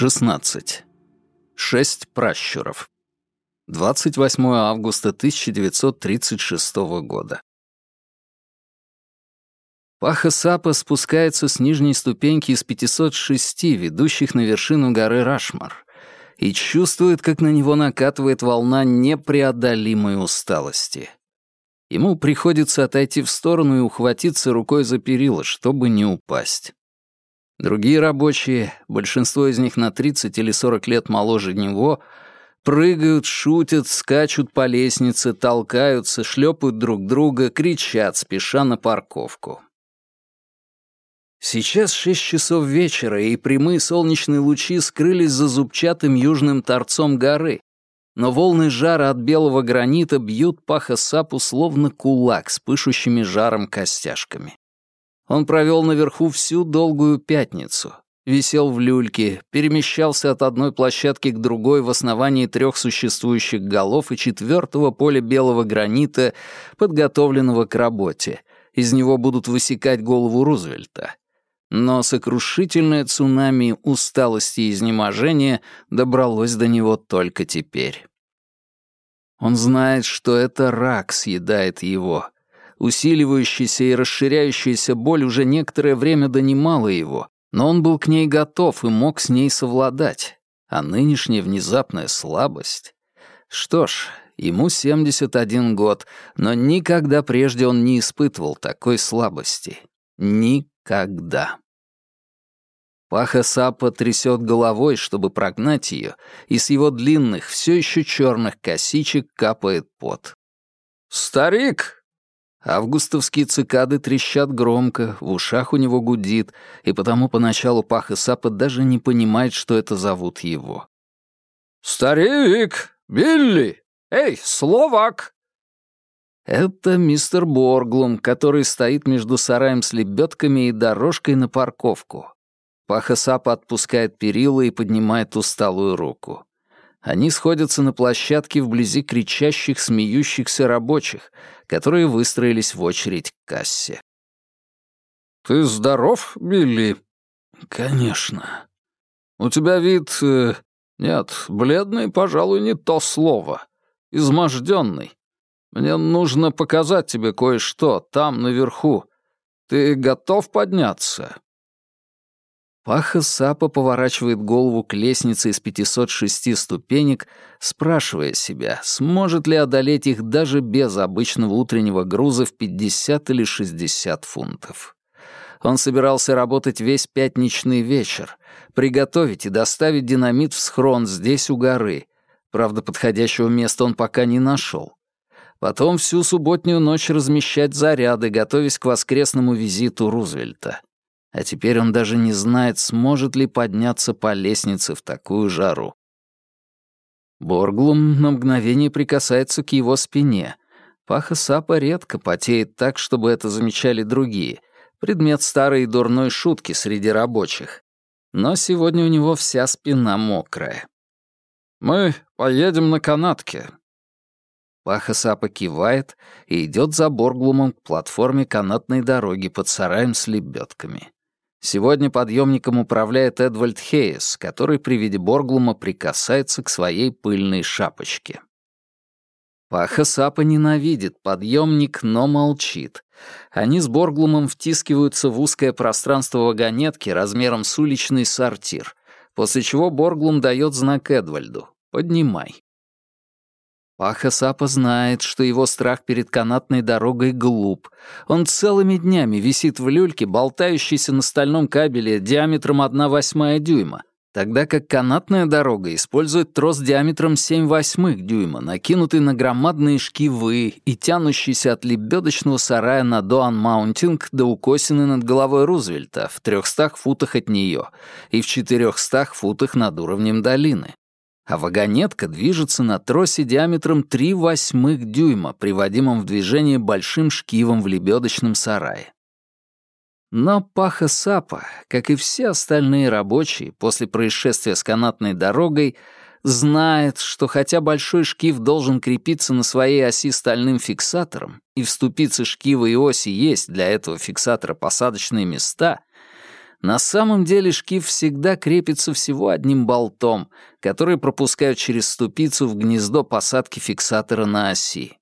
16. Шесть пращуров. 28 августа 1936 года. Паха Сапа спускается с нижней ступеньки из 506, ведущих на вершину горы Рашмар, и чувствует, как на него накатывает волна непреодолимой усталости. Ему приходится отойти в сторону и ухватиться рукой за перила, чтобы не упасть. Другие рабочие, большинство из них на 30 или 40 лет моложе него, прыгают, шутят, скачут по лестнице, толкаются, шлепают друг друга, кричат, спеша на парковку. Сейчас шесть часов вечера, и прямые солнечные лучи скрылись за зубчатым южным торцом горы, но волны жара от белого гранита бьют паха сапу словно кулак с пышущими жаром костяшками. Он провел наверху всю долгую пятницу. Висел в люльке, перемещался от одной площадки к другой в основании трех существующих голов и четвертого поля белого гранита, подготовленного к работе. Из него будут высекать голову Рузвельта. Но сокрушительное цунами усталости и изнеможения добралось до него только теперь. Он знает, что это рак съедает его — Усиливающаяся и расширяющаяся боль уже некоторое время донимала его, но он был к ней готов и мог с ней совладать. А нынешняя внезапная слабость... Что ж, ему 71 год, но никогда прежде он не испытывал такой слабости. Никогда. Паха Сапа трясет головой, чтобы прогнать ее, и с его длинных, все еще черных косичек капает пот. «Старик!» Августовские цикады трещат громко, в ушах у него гудит, и потому поначалу Паха Сапа даже не понимает, что это зовут его. «Старик! Билли! Эй, Словак!» Это мистер Борглум, который стоит между сараем с лебедками и дорожкой на парковку. Паха Сапа отпускает перила и поднимает усталую руку. Они сходятся на площадке вблизи кричащих, смеющихся рабочих, которые выстроились в очередь к кассе. «Ты здоров, Билли?» «Конечно». «У тебя вид... Э, нет, бледный, пожалуй, не то слово. Изможденный. Мне нужно показать тебе кое-что там, наверху. Ты готов подняться?» Паха Сапа поворачивает голову к лестнице из 506 ступенек, спрашивая себя, сможет ли одолеть их даже без обычного утреннего груза в 50 или 60 фунтов. Он собирался работать весь пятничный вечер, приготовить и доставить динамит в схрон здесь у горы. Правда, подходящего места он пока не нашел. Потом всю субботнюю ночь размещать заряды, готовясь к воскресному визиту Рузвельта а теперь он даже не знает, сможет ли подняться по лестнице в такую жару. Борглум на мгновение прикасается к его спине. Паха Сапа редко потеет так, чтобы это замечали другие. Предмет старой и дурной шутки среди рабочих. Но сегодня у него вся спина мокрая. «Мы поедем на канатке». Паха Сапа кивает и идет за Борглумом к платформе канатной дороги под сараем с лебедками. Сегодня подъемником управляет Эдвальд Хейс, который при виде Борглума прикасается к своей пыльной шапочке. Паха Сапа ненавидит подъемник, но молчит. Они с Борглумом втискиваются в узкое пространство вагонетки размером с уличный сортир, после чего Борглум дает знак Эдвальду «Поднимай». Паха Сапа знает, что его страх перед канатной дорогой глуп. Он целыми днями висит в люльке, болтающейся на стальном кабеле диаметром 1 восьмая дюйма, тогда как канатная дорога использует трос диаметром 7 восьмых дюйма, накинутый на громадные шкивы и тянущийся от лебедочного сарая на Доан-Маунтин до укосины над головой Рузвельта в 300 футах от нее и в 400 футах над уровнем долины а вагонетка движется на тросе диаметром 3 восьмых дюйма, приводимом в движение большим шкивом в лебедочном сарае. Но Паха Сапа, как и все остальные рабочие после происшествия с канатной дорогой, знает, что хотя большой шкив должен крепиться на своей оси стальным фиксатором, и в ступице шкива и оси есть для этого фиксатора посадочные места, На самом деле шкив всегда крепится всего одним болтом, который пропускают через ступицу в гнездо посадки фиксатора на оси.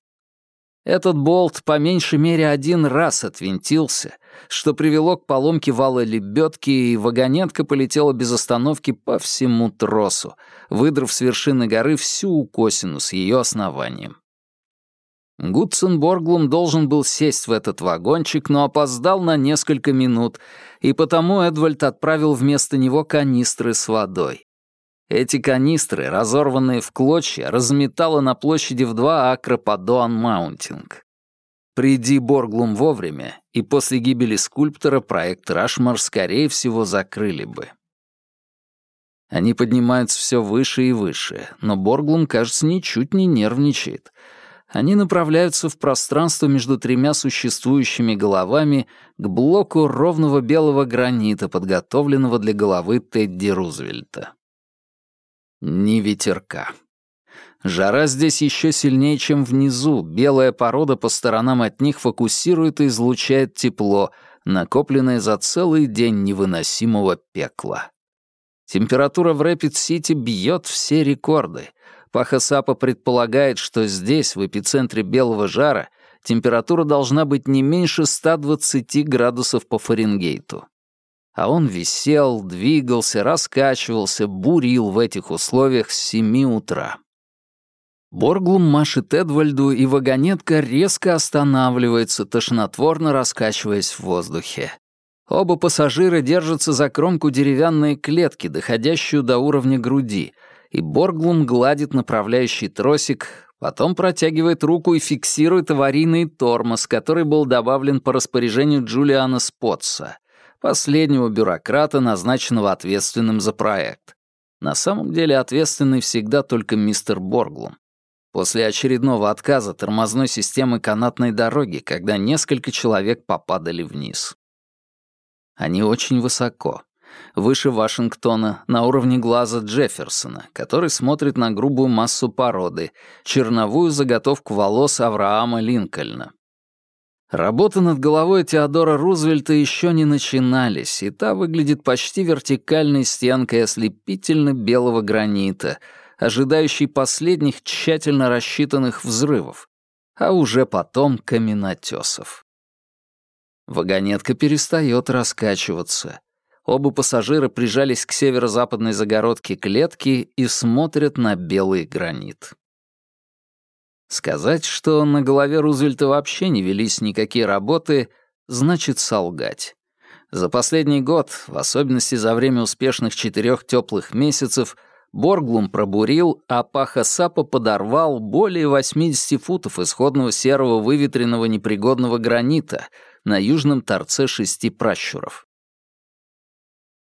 Этот болт по меньшей мере один раз отвинтился, что привело к поломке вала лебедки, и вагонетка полетела без остановки по всему тросу, выдрав с вершины горы всю укосину с ее основанием. Гудсон Борглум должен был сесть в этот вагончик, но опоздал на несколько минут, и потому Эдвальд отправил вместо него канистры с водой. Эти канистры, разорванные в клочья, разметало на площади в два акра по Доан-Маунтин. Приди Борглум вовремя, и после гибели скульптора проект Рашмар, скорее всего, закрыли бы. Они поднимаются все выше и выше, но Борглум, кажется, ничуть не нервничает. Они направляются в пространство между тремя существующими головами к блоку ровного белого гранита, подготовленного для головы Тедди Рузвельта. Ни ветерка. Жара здесь еще сильнее, чем внизу. Белая порода по сторонам от них фокусирует и излучает тепло, накопленное за целый день невыносимого пекла. Температура в Рэпид-Сити бьет все рекорды. Паха Сапа предполагает, что здесь, в эпицентре белого жара, температура должна быть не меньше 120 градусов по Фаренгейту а он висел, двигался, раскачивался, бурил в этих условиях с семи утра. Борглум машет Эдвальду, и вагонетка резко останавливается, тошнотворно раскачиваясь в воздухе. Оба пассажира держатся за кромку деревянной клетки, доходящую до уровня груди, и Борглум гладит направляющий тросик, потом протягивает руку и фиксирует аварийный тормоз, который был добавлен по распоряжению Джулиана Спотса — последнего бюрократа, назначенного ответственным за проект. На самом деле ответственный всегда только мистер Борглум. После очередного отказа тормозной системы канатной дороги, когда несколько человек попадали вниз. Они очень высоко. Выше Вашингтона, на уровне глаза Джефферсона, который смотрит на грубую массу породы, черновую заготовку волос Авраама Линкольна. Работы над головой Теодора Рузвельта еще не начинались, и та выглядит почти вертикальной стенкой ослепительно-белого гранита, ожидающей последних тщательно рассчитанных взрывов, а уже потом каменотесов. Вагонетка перестает раскачиваться. Оба пассажира прижались к северо-западной загородке клетки и смотрят на белый гранит. Сказать, что на голове Рузвельта вообще не велись никакие работы, значит солгать. За последний год, в особенности за время успешных четырех теплых месяцев, Борглум пробурил, а Паха Сапа подорвал более 80 футов исходного серого выветренного непригодного гранита на южном торце шести пращуров.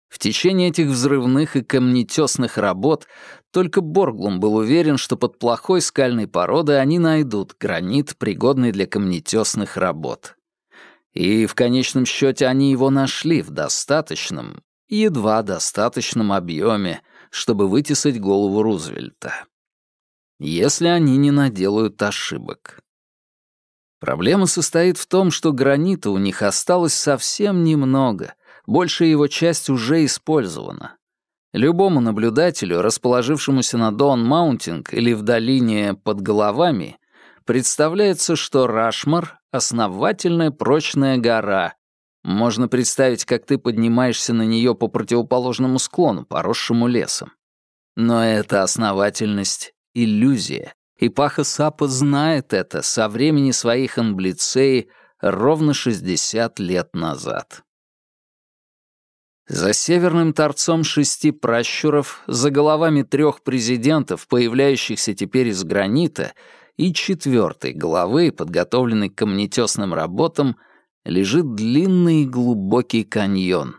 В течение этих взрывных и камнетесных работ только Борглум был уверен, что под плохой скальной породой они найдут гранит, пригодный для камнетесных работ. И в конечном счете они его нашли в достаточном, едва достаточном объеме, чтобы вытесать голову Рузвельта. Если они не наделают ошибок. Проблема состоит в том, что гранита у них осталось совсем немного — большая его часть уже использована. Любому наблюдателю, расположившемуся на Доан-Маунтин или в долине под головами, представляется, что Рашмар — основательная прочная гора. Можно представить, как ты поднимаешься на нее по противоположному склону, поросшему лесом. Но эта основательность — иллюзия, и Паха Сапа знает это со времени своих ханблецеи ровно 60 лет назад. За северным торцом шести пращуров, за головами трех президентов, появляющихся теперь из гранита, и четвертой головы, подготовленной к камнетесным работам, лежит длинный и глубокий каньон.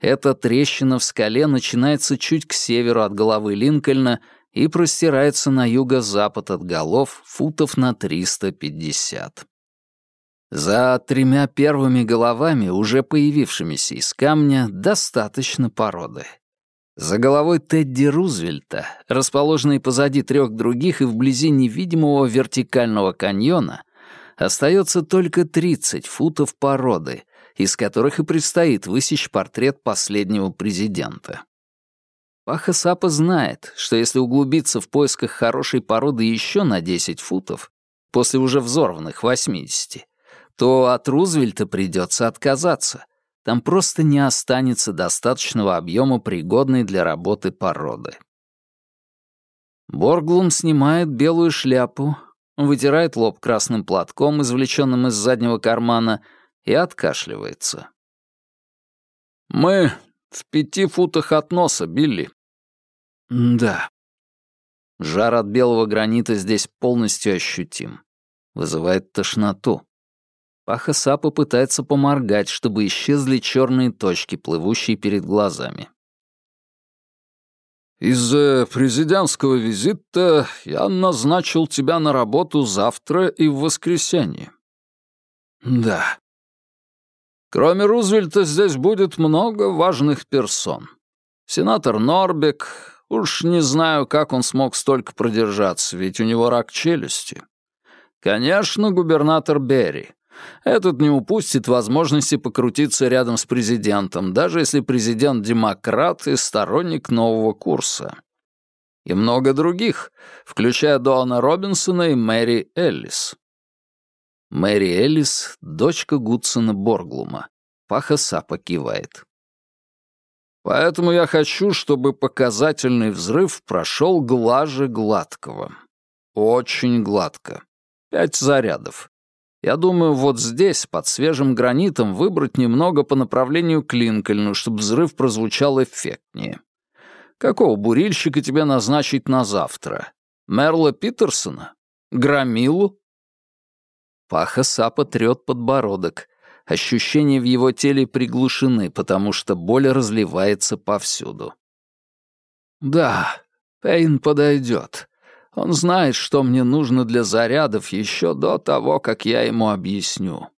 Эта трещина в скале начинается чуть к северу от головы Линкольна и простирается на юго-запад от голов футов на 350. За тремя первыми головами, уже появившимися из камня, достаточно породы. За головой Тедди Рузвельта, расположенной позади трех других и вблизи невидимого вертикального каньона, Остается только 30 футов породы, из которых и предстоит высечь портрет последнего президента. Паха Сапа знает, что если углубиться в поисках хорошей породы еще на 10 футов, после уже взорванных 80, то от Рузвельта придется отказаться. Там просто не останется достаточного объема пригодной для работы породы. Борглум снимает белую шляпу, вытирает лоб красным платком, извлеченным из заднего кармана, и откашливается. «Мы в пяти футах от носа, Билли». «Да». Жар от белого гранита здесь полностью ощутим. Вызывает тошноту. Паха Сапа пытается поморгать, чтобы исчезли черные точки, плывущие перед глазами. «Из-за президентского визита я назначил тебя на работу завтра и в воскресенье». «Да». «Кроме Рузвельта здесь будет много важных персон. Сенатор Норбек, уж не знаю, как он смог столько продержаться, ведь у него рак челюсти. Конечно, губернатор Берри. Этот не упустит возможности покрутиться рядом с президентом, даже если президент демократ и сторонник нового курса. И много других, включая Дона Робинсона и Мэри Эллис. Мэри Эллис — дочка Гудсона Борглума. Паха Сапа кивает. Поэтому я хочу, чтобы показательный взрыв прошел глаже гладкого. Очень гладко. Пять зарядов. Я думаю, вот здесь, под свежим гранитом, выбрать немного по направлению к Линкольну, чтобы взрыв прозвучал эффектнее. Какого бурильщика тебе назначить на завтра? Мерла Питерсона? Громилу? Паха Сапа трет подбородок. Ощущения в его теле приглушены, потому что боль разливается повсюду. «Да, Пейн подойдет. Он знает, что мне нужно для зарядов еще до того, как я ему объясню.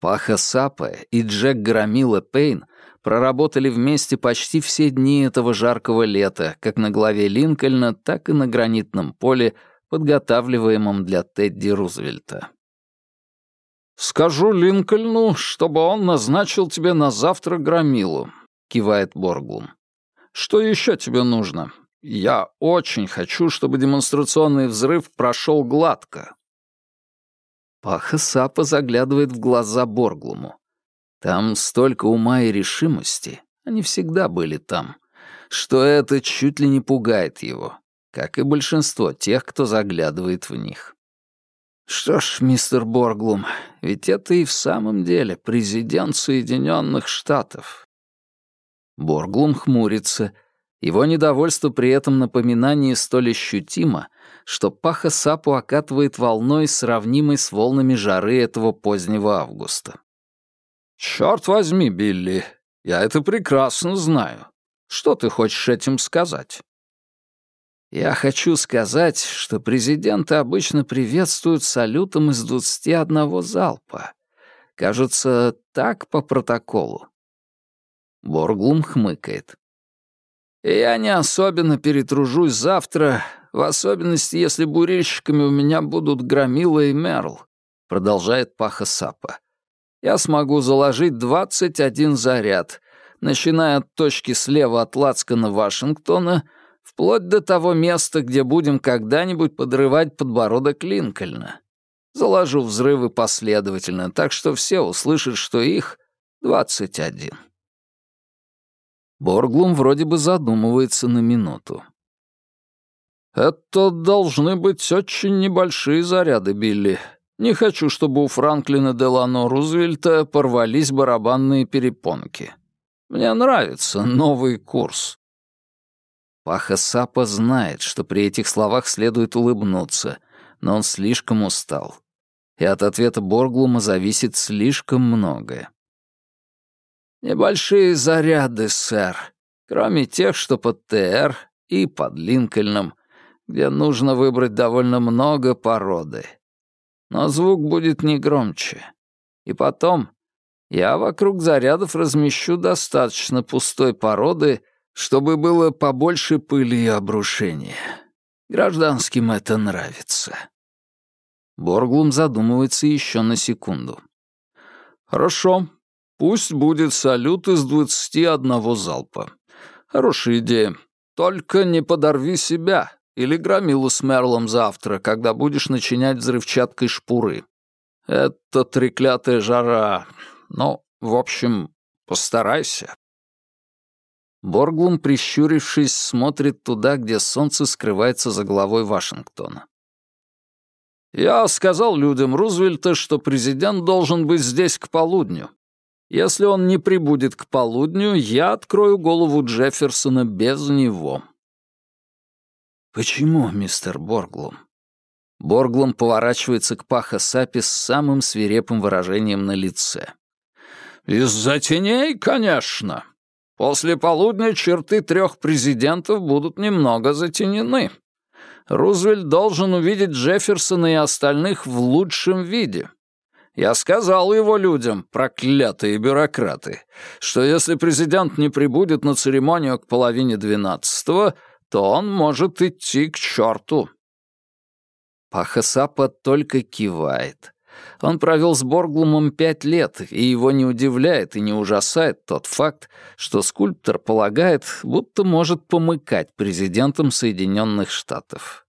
Паха Сапа и Джек Громила Пейн проработали вместе почти все дни этого жаркого лета, как на главе Линкольна, так и на гранитном поле, подготавливаемом для Тедди Рузвельта. «Скажу Линкольну, чтобы он назначил тебе на завтра Громилу», — кивает Борглум. «Что еще тебе нужно? Я очень хочу, чтобы демонстрационный взрыв прошел гладко. Паха Сапа заглядывает в глаза Борглуму. Там столько ума и решимости, они всегда были там, что это чуть ли не пугает его, как и большинство тех, кто заглядывает в них. Что ж, мистер Борглум, ведь это и в самом деле президент Соединенных Штатов. Борглум хмурится — его недовольство при этом напоминании столь ощутимо, что паха сапу окатывает волной, сравнимой с волнами жары этого позднего августа. «Чёрт возьми, Билли, я это прекрасно знаю. Что ты хочешь этим сказать?» «Я хочу сказать, что президенты обычно приветствуют салютом из двадцати одного залпа. Кажется, так по протоколу». Борглум хмыкает. Я не особенно перетружусь завтра, в особенности, если бурильщиками у меня будут Громила и Мерл», — продолжает Паха Сапа. «Я смогу заложить 21 заряд, начиная от точки слева от Лацкана Вашингтона, вплоть до того места, где будем когда-нибудь подрывать подбородок Линкольна. Заложу взрывы последовательно, так что все услышат, что их 21». Борглум вроде бы задумывается на минуту. «Это должны быть очень небольшие заряды, Билли. Не хочу, чтобы у Франклина Делано Рузвельта порвались барабанные перепонки. Мне нравится новый курс». Паха Сапа знает, что при этих словах следует улыбнуться, но он слишком устал. И от ответа Борглума зависит слишком многое. «Небольшие заряды, сэр, кроме тех, что под ТР и под Линкольном, где нужно выбрать довольно много породы. Но звук будет не громче. И потом, я вокруг зарядов размещу достаточно пустой породы, чтобы было побольше пыли и обрушения. Гражданским это нравится». Борглум задумывается еще на секунду. «Хорошо. Пусть будет салют из двадцати одного залпа. Хорошая идея. Только не подорви себя или громилу с Мерлом завтра, когда будешь начинять взрывчаткой шпуры. Это треклятая жара. Ну, в общем, постарайся». Борглум, прищурившись, смотрит туда, где солнце скрывается за головой Вашингтона. «Я сказал людям Рузвельта, что президент должен быть здесь к полудню. Если он не прибудет к полудню, я открою голову Джефферсона без него». «Почему, мистер Борглум?» Борглум поворачивается к Паха Сапи с самым свирепым выражением на лице. «Из-за теней, конечно. После полудня черты трех президентов будут немного затенены. Рузвельт должен увидеть Джефферсона и остальных в лучшем виде. Я сказал его людям, проклятые бюрократы, что если президент не прибудет на церемонию к половине двенадцатого, то он может идти к черту. Пахасапа только кивает. Он провел с Борглумом пять лет, и его не удивляет и не ужасает тот факт, что скульптор полагает, будто может помыкать президентом Соединенных Штатов.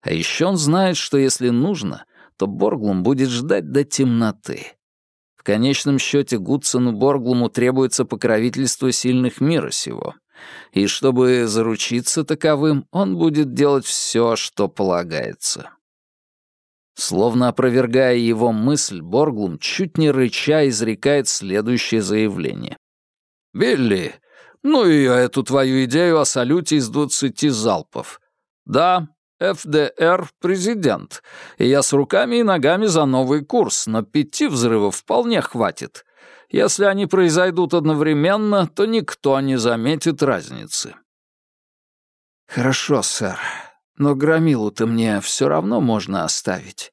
А еще он знает, что если нужно, то Борглум будет ждать до темноты. В конечном счете Гудсону Борглуму требуется покровительство сильных мира сего. И чтобы заручиться таковым, он будет делать все, что полагается. Словно опровергая его мысль, Борглум чуть не рыча изрекает следующее заявление. «Билли, ну и эту твою идею о салюте из двадцати залпов. Да, ФДР — президент, и я с руками и ногами за новый курс, но пяти взрывов вполне хватит. Если они произойдут одновременно, то никто не заметит разницы». «Хорошо, сэр», но громилу-то мне все равно можно оставить.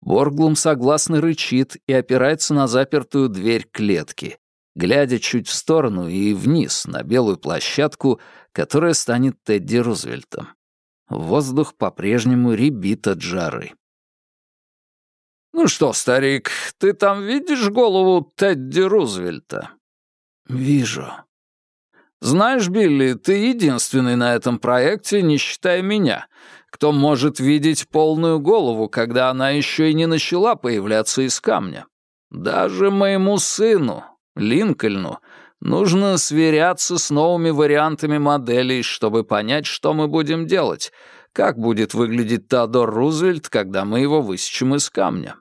Борглум согласно рычит и опирается на запертую дверь клетки, глядя чуть в сторону и вниз на белую площадку, которая станет Тедди Рузвельтом. Воздух по-прежнему ребит от жары. «Ну что, старик, ты там видишь голову Тедди Рузвельта?» «Вижу», знаешь, Билли, ты единственный на этом проекте, не считая меня, кто может видеть полную голову, когда она еще и не начала появляться из камня. Даже моему сыну, Линкольну, нужно сверяться с новыми вариантами моделей, чтобы понять, что мы будем делать, как будет выглядеть Теодор Рузвельт, когда мы его высечем из камня.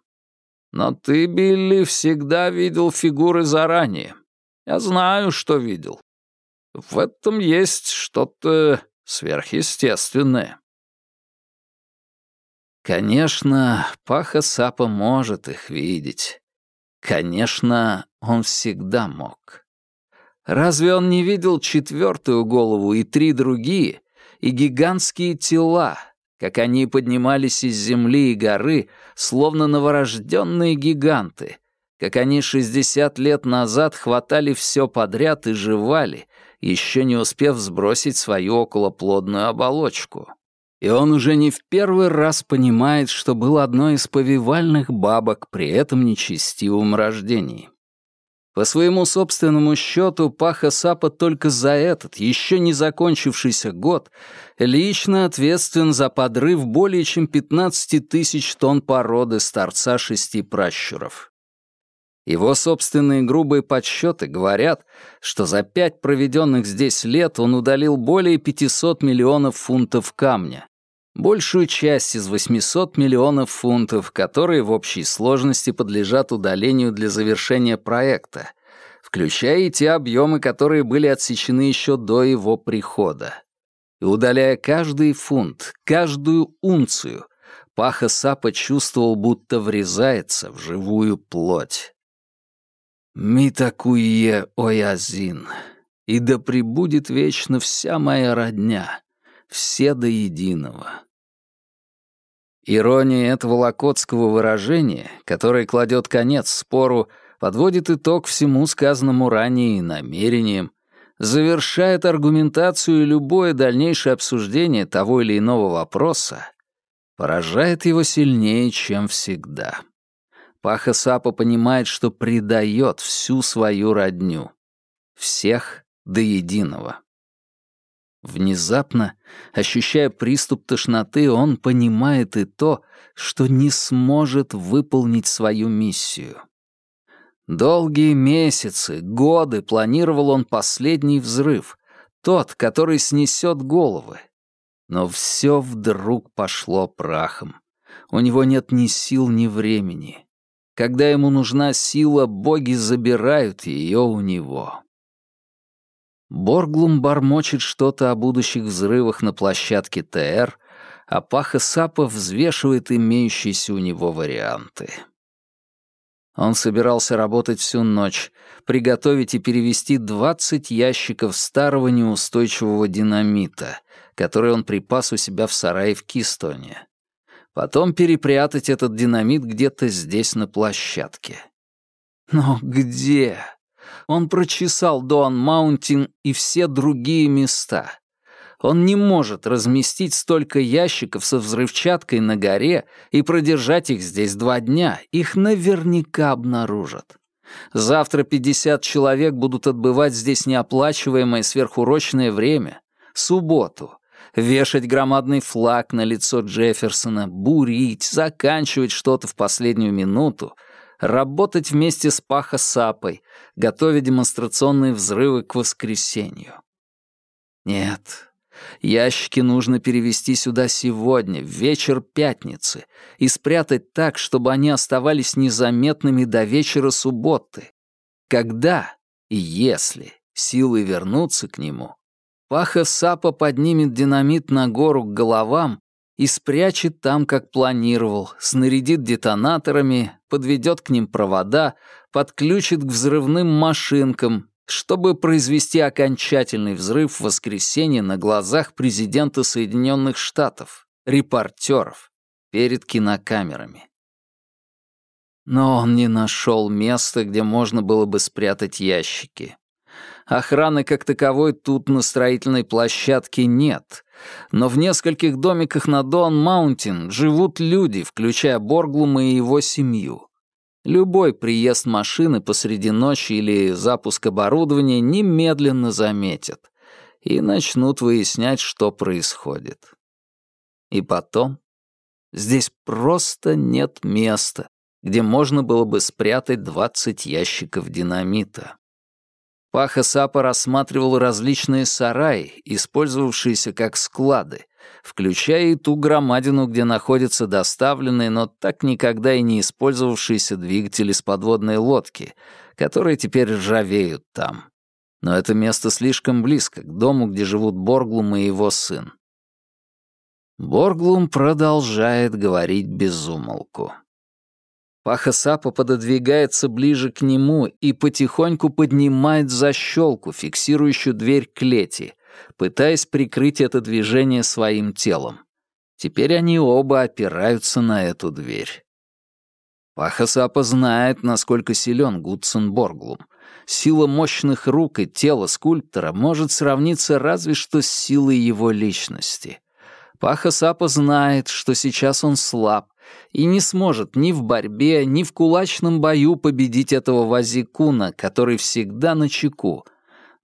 Но ты, Билли, всегда видел фигуры заранее. Я знаю, что видел. В этом есть что-то сверхъестественное. Конечно, Паха Сапа может их видеть. Конечно, он всегда мог. Разве он не видел четвертую голову и три другие, и гигантские тела, как они поднимались из земли и горы, словно новорожденные гиганты, как они шестьдесят лет назад хватали все подряд и жевали, еще не успев сбросить свою околоплодную оболочку. И он уже не в первый раз понимает, что был одной из повивальных бабок при этом нечестивом рождении. По своему собственному счету, Паха Сапа только за этот, еще не закончившийся год, лично ответственен за подрыв более чем 15 тысяч тонн породы старца шести пращуров. Его собственные грубые подсчеты говорят, что за пять проведенных здесь лет он удалил более 500 миллионов фунтов камня. Большую часть из 800 миллионов фунтов, которые в общей сложности подлежат удалению для завершения проекта, включая и те объемы, которые были отсечены еще до его прихода. И удаляя каждый фунт, каждую унцию, Паха Сапа чувствовал, будто врезается в живую плоть. Митакуе Оязин, и да пребудет вечно вся моя родня, все до единого. Ирония этого локотского выражения, которое кладет конец спору, подводит итог всему сказанному ранее намерениям, завершает аргументацию и любое дальнейшее обсуждение того или иного вопроса поражает его сильнее, чем всегда. Паха Сапа понимает, что предает всю свою родню. Всех до единого. Внезапно, ощущая приступ тошноты, он понимает и то, что не сможет выполнить свою миссию. Долгие месяцы, годы планировал он последний взрыв, тот, который снесет головы. Но все вдруг пошло прахом. У него нет ни сил, ни времени. Когда ему нужна сила, боги забирают ее у него. Борглум бормочет что-то о будущих взрывах на площадке ТР, а Паха Сапа взвешивает имеющиеся у него варианты. Он собирался работать всю ночь, приготовить и перевести 20 ящиков старого неустойчивого динамита, который он припас у себя в сарае в Кистоне. Потом перепрятать этот динамит где-то здесь на площадке. Но где? Он прочесал Доан Маунтин и все другие места. Он не может разместить столько ящиков со взрывчаткой на горе и продержать их здесь два дня. Их наверняка обнаружат. Завтра 50 человек будут отбывать здесь неоплачиваемое сверхурочное время. Субботу. Вешать громадный флаг на лицо Джефферсона, бурить, заканчивать что-то в последнюю минуту — работать вместе с Паха Сапой, готовя демонстрационные взрывы к воскресенью. Нет, ящики нужно перевести сюда сегодня, в вечер пятницы, и спрятать так, чтобы они оставались незаметными до вечера субботы. Когда и если силы вернутся к нему, Паха Сапа поднимет динамит на гору к головам и спрячет там, как планировал, снарядит детонаторами, подведет к ним провода, подключит к взрывным машинкам, чтобы произвести окончательный взрыв в воскресенье на глазах президента Соединенных Штатов, репортеров, перед кинокамерами. Но он не нашел места, где можно было бы спрятать ящики. Охраны как таковой тут на строительной площадке нет, но в нескольких домиках на Дон-Маунтин живут люди, включая Борглума и его семью. Любой приезд машины посреди ночи или запуск оборудования немедленно заметят и начнут выяснять, что происходит. И потом, здесь просто нет места, где можно было бы спрятать 20 ящиков динамита. Паха Сапа рассматривал различные сараи, использовавшиеся как склады, включая и ту громадину, где находятся доставленные, но так никогда и не использовавшиеся двигатели с подводной лодки, которые теперь ржавеют там. Но это место слишком близко к дому, где живут Борглум и его сын. Борглум продолжает говорить без умолку. Паха Сапа пододвигается ближе к нему и потихоньку поднимает защелку, фиксирующую дверь клети, пытаясь прикрыть это движение своим телом. Теперь они оба опираются на эту дверь. Паха Сапа знает, насколько силен Гудсон Борглум. Сила мощных рук и тела скульптора может сравниться разве что с силой его личности. Паха Сапа знает, что сейчас он слаб, и не сможет ни в борьбе, ни в кулачном бою победить этого Вазикуна, который всегда на чеку.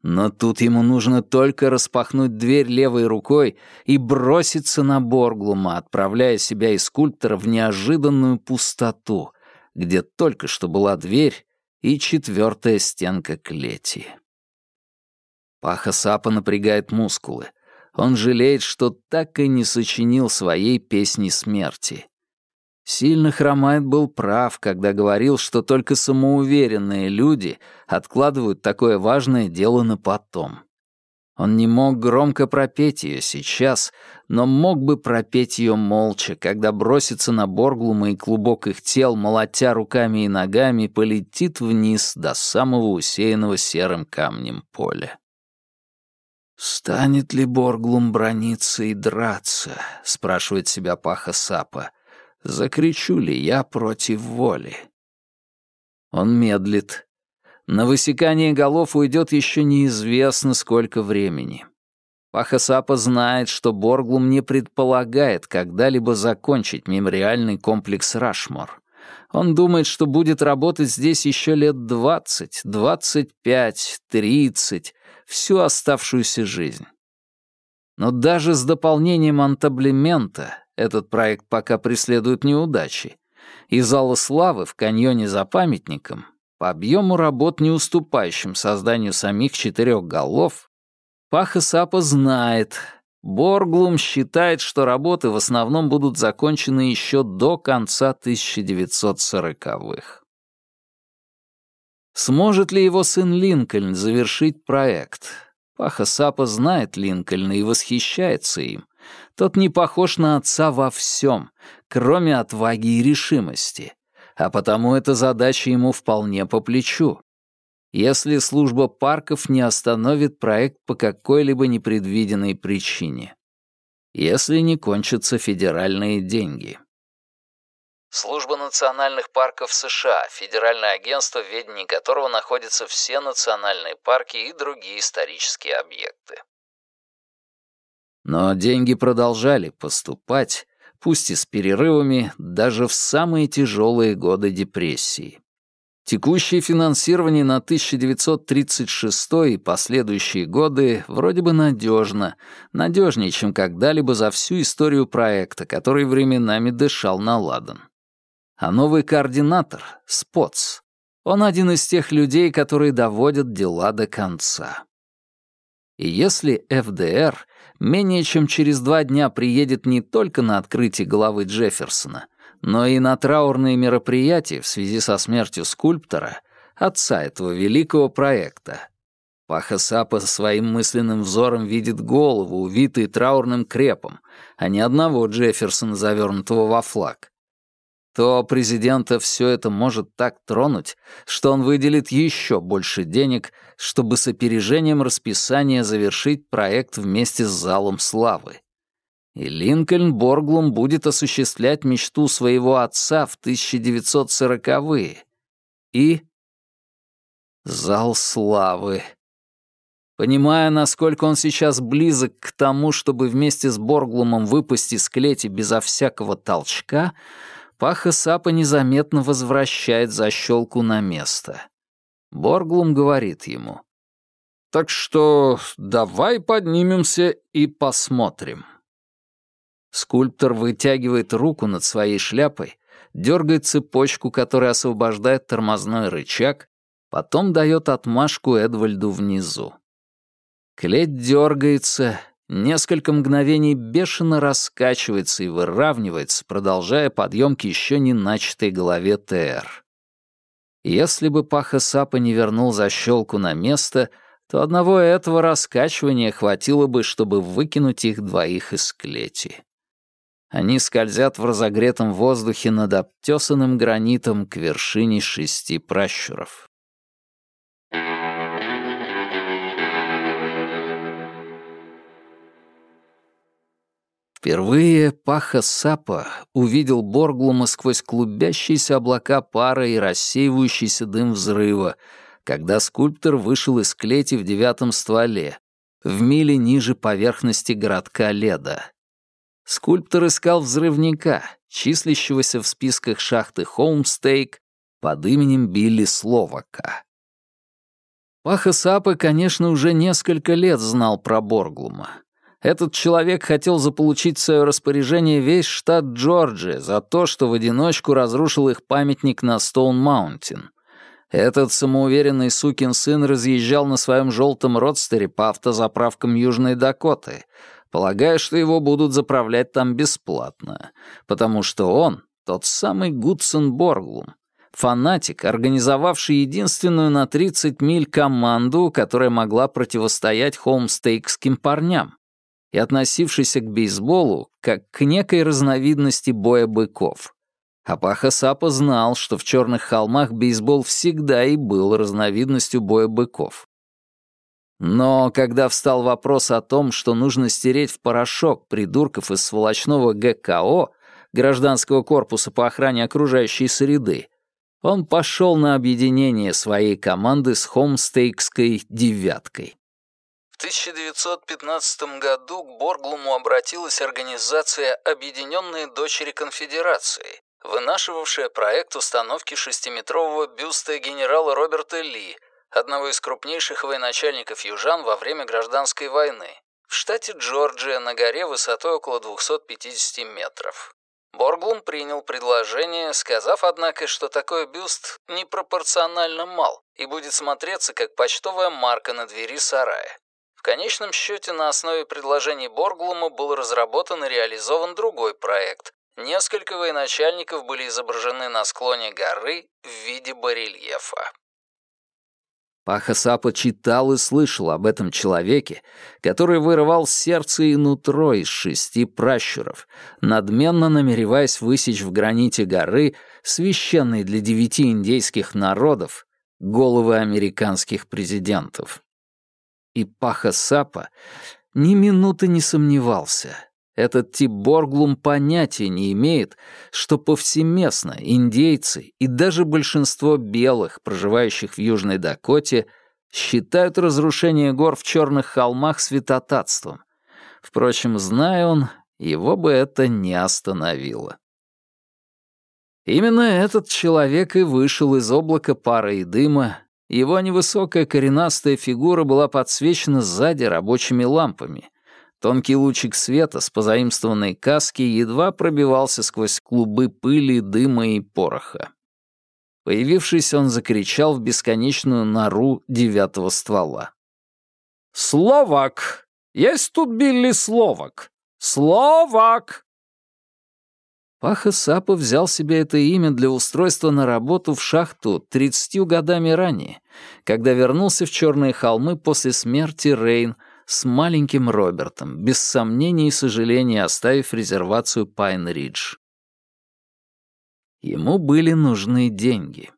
Но тут ему нужно только распахнуть дверь левой рукой и броситься на Борглума, отправляя себя и скульптора в неожиданную пустоту, где только что была дверь и четвертая стенка клети. Паха Сапа напрягает мускулы. Он жалеет, что так и не сочинил своей песни смерти. Сильно хромает был прав, когда говорил, что только самоуверенные люди откладывают такое важное дело на потом. Он не мог громко пропеть ее сейчас, но мог бы пропеть ее молча, когда бросится на Борглума и клубок их тел, молотя руками и ногами, полетит вниз до самого усеянного серым камнем поля. «Станет ли Борглум брониться и драться?» — спрашивает себя Паха Сапа закричу ли я против воли. Он медлит. На высекание голов уйдет еще неизвестно сколько времени. Пахасапа знает, что Борглум не предполагает когда-либо закончить мемориальный комплекс Рашмор. Он думает, что будет работать здесь еще лет двадцать, двадцать пять, тридцать, всю оставшуюся жизнь. Но даже с дополнением антаблемента этот проект пока преследует неудачи, и зала славы в каньоне за памятником по объему работ, не уступающим созданию самих четырех голов, Паха Сапа знает, Борглум считает, что работы в основном будут закончены еще до конца 1940-х. Сможет ли его сын Линкольн завершить проект? Паха Сапа знает Линкольна и восхищается им. Тот не похож на отца во всем, кроме отваги и решимости. А потому эта задача ему вполне по плечу если служба парков не остановит проект по какой-либо непредвиденной причине. Если не кончатся федеральные деньги. Служба национальных парков США, федеральное агентство, в ведении которого находятся все национальные парки и другие исторические объекты. Но деньги продолжали поступать, пусть и с перерывами, даже в самые тяжелые годы депрессии. Текущее финансирование на 1936 и последующие годы вроде бы надежно, надежнее, чем когда-либо за всю историю проекта, который временами дышал на. А новый координатор — Спотс. Он один из тех людей, которые доводят дела до конца. И если ФДР менее чем через два дня приедет не только на открытие головы Джефферсона — но и на траурные мероприятия в связи со смертью скульптора, отца этого великого проекта. Паха своим мысленным взором видит голову, увитую траурным крепом, а не одного Джефферсона, завернутого во флаг. То президента все это может так тронуть, что он выделит еще больше денег, чтобы с опережением расписания завершить проект вместе с Залом Славы и Линкольн Борглум будет осуществлять мечту своего отца в 1940-е. И... Зал славы. Понимая, насколько он сейчас близок к тому, чтобы вместе с Борглумом выпасть из клети безо всякого толчка, Паха Сапа незаметно возвращает защелку на место. Борглум говорит ему. «Так что давай поднимемся и посмотрим». Скульптор вытягивает руку над своей шляпой, дергает цепочку, которая освобождает тормозной рычаг, потом дает отмашку Эдвальду внизу. Клеть дергается, несколько мгновений бешено раскачивается и выравнивается, продолжая подъем к еще не начатой голове ТР. Если бы Паха Сапа не вернул защелку на место, то одного этого раскачивания хватило бы, чтобы выкинуть их двоих из клети. Они скользят в разогретом воздухе над обтесанным гранитом к вершине шести пращуров. Впервые Паха Сапа увидел Борглума сквозь клубящиеся облака пара и рассеивающийся дым взрыва, когда скульптор вышел из клети в девятом стволе, в миле ниже поверхности городка Леда. Скульптор искал взрывника, числящегося в списках шахты Хоумстейк под именем Билли Словака. Паха Сапа, конечно, уже несколько лет знал про Борглума. Этот человек хотел заполучить в свое распоряжение весь штат Джорджия за то, что в одиночку разрушил их памятник на Стоун-Маунтин. Этот самоуверенный сукин сын разъезжал на своем желтом родстере по автозаправкам Южной Дакоты — полагая, что его будут заправлять там бесплатно, потому что он — тот самый Гутцон Борглум, фанатик, организовавший единственную на 30 миль команду, которая могла противостоять холмстейкским парням, и относившийся к бейсболу как к некой разновидности боя быков. Апаха Сапа знал, что в Черных холмах бейсбол всегда и был разновидностью боя быков. Но когда встал вопрос о том, что нужно стереть в порошок придурков из сволочного ГКО, гражданского корпуса по охране окружающей среды, он пошел на объединение своей команды с Хомстейкской «девяткой». В 1915 году к Борглуму обратилась организация «Объединенные дочери Конфедерации», вынашивавшая проект установки шестиметрового бюста генерала Роберта Ли, одного из крупнейших военачальников южан во время гражданской войны, в штате Джорджия на горе высотой около 250 метров. Борглум принял предложение, сказав, однако, что такой бюст непропорционально мал и будет смотреться как почтовая марка на двери сарая. В конечном счете на основе предложений Борглума был разработан и реализован другой проект. Несколько военачальников были изображены на склоне горы в виде барельефа. Паха Сапа читал и слышал об этом человеке, который вырывал сердце и нутро из шести пращуров, надменно намереваясь высечь в граните горы, священной для девяти индейских народов, головы американских президентов. И Паха Сапа ни минуты не сомневался — этот тип Борглум понятия не имеет, что повсеместно индейцы и даже большинство белых, проживающих в Южной Дакоте, считают разрушение гор в черных холмах святотатством. Впрочем, зная он, его бы это не остановило. Именно этот человек и вышел из облака пара и дыма, его невысокая коренастая фигура была подсвечена сзади рабочими лампами — Тонкий лучик света с позаимствованной каски едва пробивался сквозь клубы пыли, дыма и пороха. Появившись, он закричал в бесконечную нору девятого ствола. «Словак! Есть тут Билли Словак! Словак!» Паха Сапа взял себе это имя для устройства на работу в шахту тридцатью годами ранее, когда вернулся в Черные холмы после смерти Рейн с маленьким Робертом, без сомнений и сожаления оставив резервацию Пайн-Ридж. Ему были нужны деньги.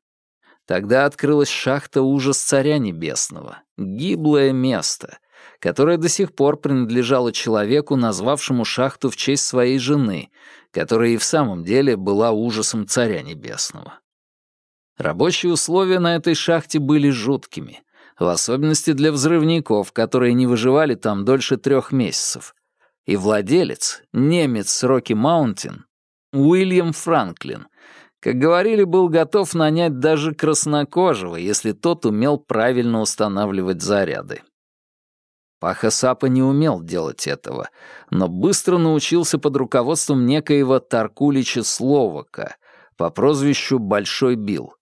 Тогда открылась шахта «Ужас Царя Небесного», гиблое место, которое до сих пор принадлежало человеку, назвавшему шахту в честь своей жены, которая и в самом деле была ужасом Царя Небесного. Рабочие условия на этой шахте были жуткими в особенности для взрывников, которые не выживали там дольше трех месяцев. И владелец, немец Рокки Маунтин, Уильям Франклин, как говорили, был готов нанять даже краснокожего, если тот умел правильно устанавливать заряды. Паха Сапа не умел делать этого, но быстро научился под руководством некоего Таркулича Словака по прозвищу Большой Билл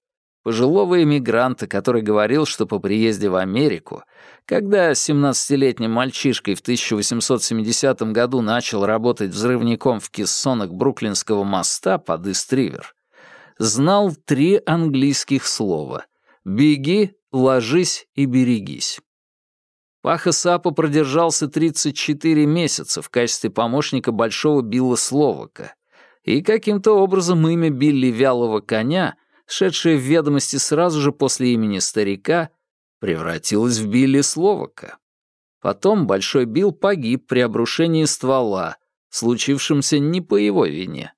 пожилого эмигранта, который говорил, что по приезде в Америку, когда 17-летним мальчишкой в 1870 году начал работать взрывником в кессонах Бруклинского моста под Истривер, знал три английских слова «беги», «ложись» и «берегись». Паха Сапа продержался 34 месяца в качестве помощника Большого Билла Словака, и каким-то образом имя Билли Вялого Коня — шедшее в ведомости сразу же после имени старика, превратилось в Билли Словака. Потом Большой Билл погиб при обрушении ствола, случившемся не по его вине.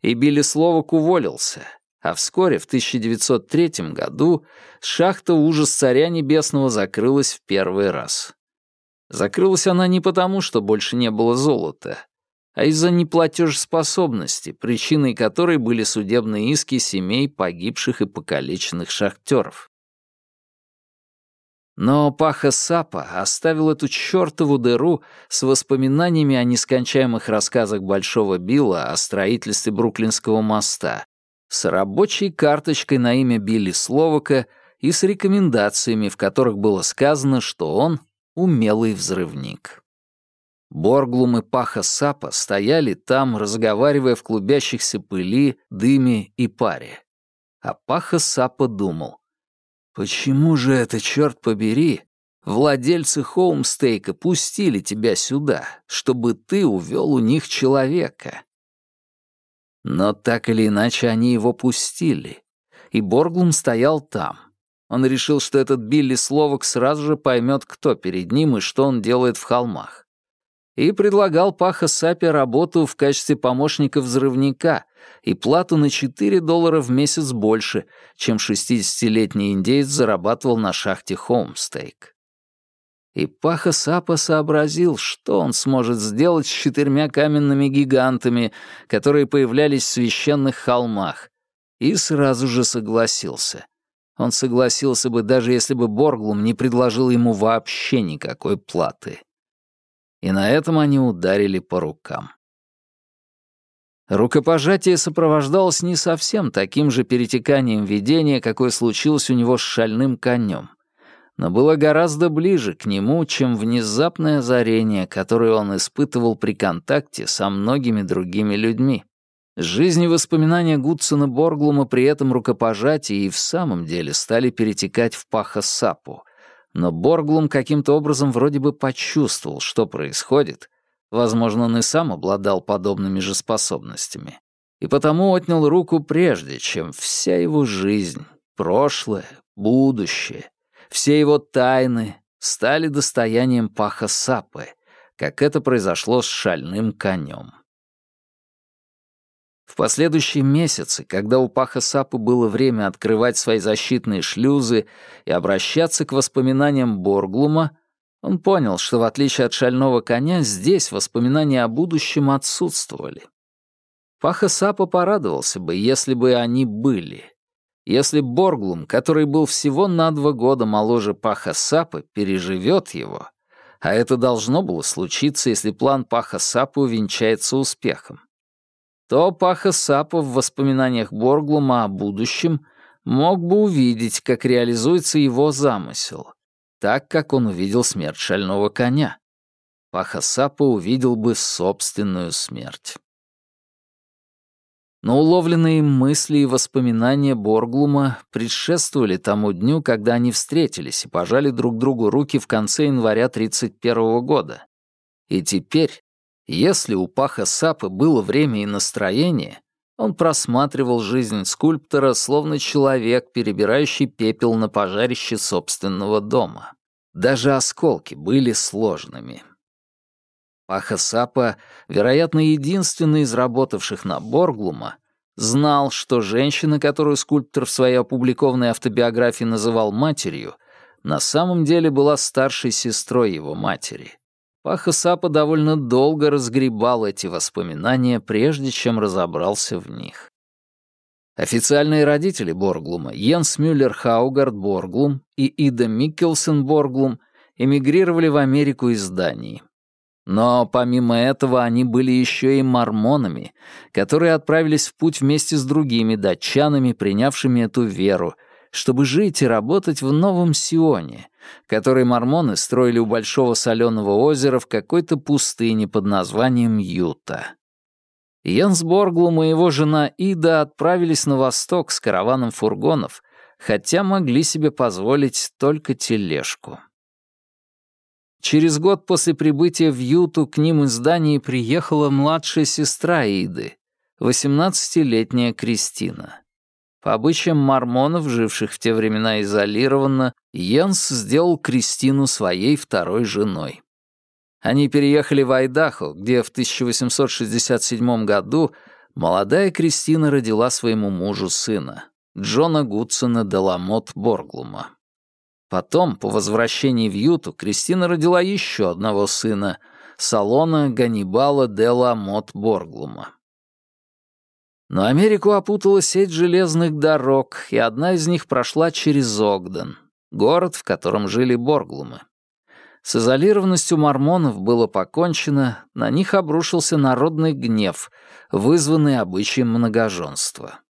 И Билли Словак уволился, а вскоре, в 1903 году, шахта «Ужас Царя Небесного» закрылась в первый раз. Закрылась она не потому, что больше не было золота, а из-за неплатежеспособности, причиной которой были судебные иски семей погибших и покалеченных шахтеров. Но Паха Сапа оставил эту чертову дыру с воспоминаниями о нескончаемых рассказах Большого Билла о строительстве Бруклинского моста, с рабочей карточкой на имя Билли Словака и с рекомендациями, в которых было сказано, что он умелый взрывник. Борглум и Паха Сапа стояли там, разговаривая в клубящихся пыли, дыме и паре. А Паха Сапа думал, «Почему же это, черт побери, владельцы Хоумстейка пустили тебя сюда, чтобы ты увел у них человека?» Но так или иначе они его пустили, и Борглум стоял там. Он решил, что этот Билли Словак сразу же поймет, кто перед ним и что он делает в холмах и предлагал Паха Сапе работу в качестве помощника взрывника и плату на 4 доллара в месяц больше, чем 60-летний индеец зарабатывал на шахте Хоумстейк. И Паха Сапа сообразил, что он сможет сделать с четырьмя каменными гигантами, которые появлялись в священных холмах, и сразу же согласился. Он согласился бы, даже если бы Борглум не предложил ему вообще никакой платы. И на этом они ударили по рукам. Рукопожатие сопровождалось не совсем таким же перетеканием видения, какое случилось у него с шальным конем, но было гораздо ближе к нему, чем внезапное озарение, которое он испытывал при контакте со многими другими людьми. Жизнь и воспоминания Гудсона Борглума при этом рукопожатии и в самом деле стали перетекать в Паха Сапу, но Борглум каким-то образом вроде бы почувствовал, что происходит, Возможно, он и сам обладал подобными же способностями. И потому отнял руку прежде, чем вся его жизнь, прошлое, будущее, все его тайны стали достоянием Паха Сапы, как это произошло с шальным конем. В последующие месяцы, когда у Паха Сапы было время открывать свои защитные шлюзы и обращаться к воспоминаниям Борглума, он понял, что в отличие от шального коня, здесь воспоминания о будущем отсутствовали. Паха Сапа порадовался бы, если бы они были. Если Борглум, который был всего на два года моложе Паха Сапы, переживет его, а это должно было случиться, если план Паха Сапы увенчается успехом, то Паха Сапа в воспоминаниях Борглума о будущем мог бы увидеть, как реализуется его замысел — так, как он увидел смерть шального коня. Пахасапа увидел бы собственную смерть. Но уловленные мысли и воспоминания Борглума предшествовали тому дню, когда они встретились и пожали друг другу руки в конце января 1931 года. И теперь, если у Паха Сапы было время и настроение, он просматривал жизнь скульптора, словно человек, перебирающий пепел на пожарище собственного дома. Даже осколки были сложными. Паха Сапа, вероятно, единственный из работавших на Борглума, знал, что женщина, которую скульптор в своей опубликованной автобиографии называл матерью, на самом деле была старшей сестрой его матери. Паха Сапа довольно долго разгребал эти воспоминания, прежде чем разобрался в них. Официальные родители Борглума, Йенс Мюллер Хаугард Борглум и Ида Миккелсен Борглум, эмигрировали в Америку из Дании. Но помимо этого они были еще и мормонами, которые отправились в путь вместе с другими датчанами, принявшими эту веру, чтобы жить и работать в Новом Сионе, который мормоны строили у Большого Соленого озера в какой-то пустыне под названием Юта. Янс Борглум и его жена Ида отправились на восток с караваном фургонов, хотя могли себе позволить только тележку. Через год после прибытия в Юту к ним из Дании приехала младшая сестра Иды, 18-летняя Кристина. По обычаям мормонов, живших в те времена изолированно, Йенс сделал Кристину своей второй женой. Они переехали в Айдахо, где в 1867 году молодая Кристина родила своему мужу сына, Джона Гудсона Деламот Борглума. Потом, по возвращении в Юту, Кристина родила еще одного сына, Салона Ганнибала Деламот Борглума. Но Америку опутала сеть железных дорог, и одна из них прошла через Огден, город, в котором жили Борглумы. С изолированностью мормонов было покончено, на них обрушился народный гнев, вызванный обычаем многоженства.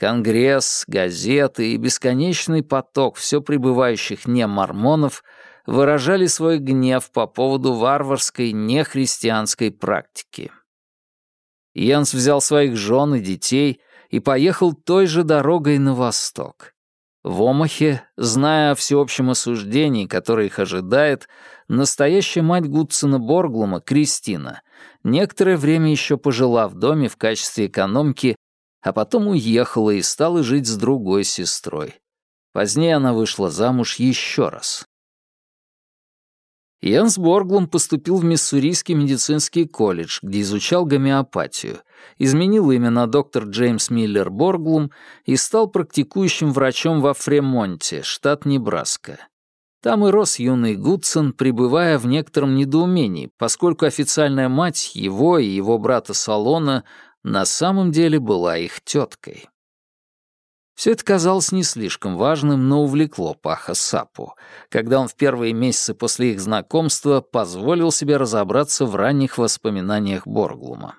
Конгресс, газеты и бесконечный поток все пребывающих не-мормонов выражали свой гнев по поводу варварской нехристианской практики. Янс взял своих жен и детей и поехал той же дорогой на восток. В Омахе, зная о всеобщем осуждении, которое их ожидает, настоящая мать Гудсона Борглума, Кристина, некоторое время еще пожила в доме в качестве экономки, а потом уехала и стала жить с другой сестрой. Позднее она вышла замуж еще раз. Янс Борглум поступил в Миссурийский медицинский колледж, где изучал гомеопатию, изменил имя на доктор Джеймс Миллер Борглум и стал практикующим врачом во Фремонте, штат Небраска. Там и рос юный Гудсон, пребывая в некотором недоумении, поскольку официальная мать его и его брата Салона на самом деле была их теткой. Все это казалось не слишком важным, но увлекло Паха Сапу, когда он в первые месяцы после их знакомства позволил себе разобраться в ранних воспоминаниях Борглума.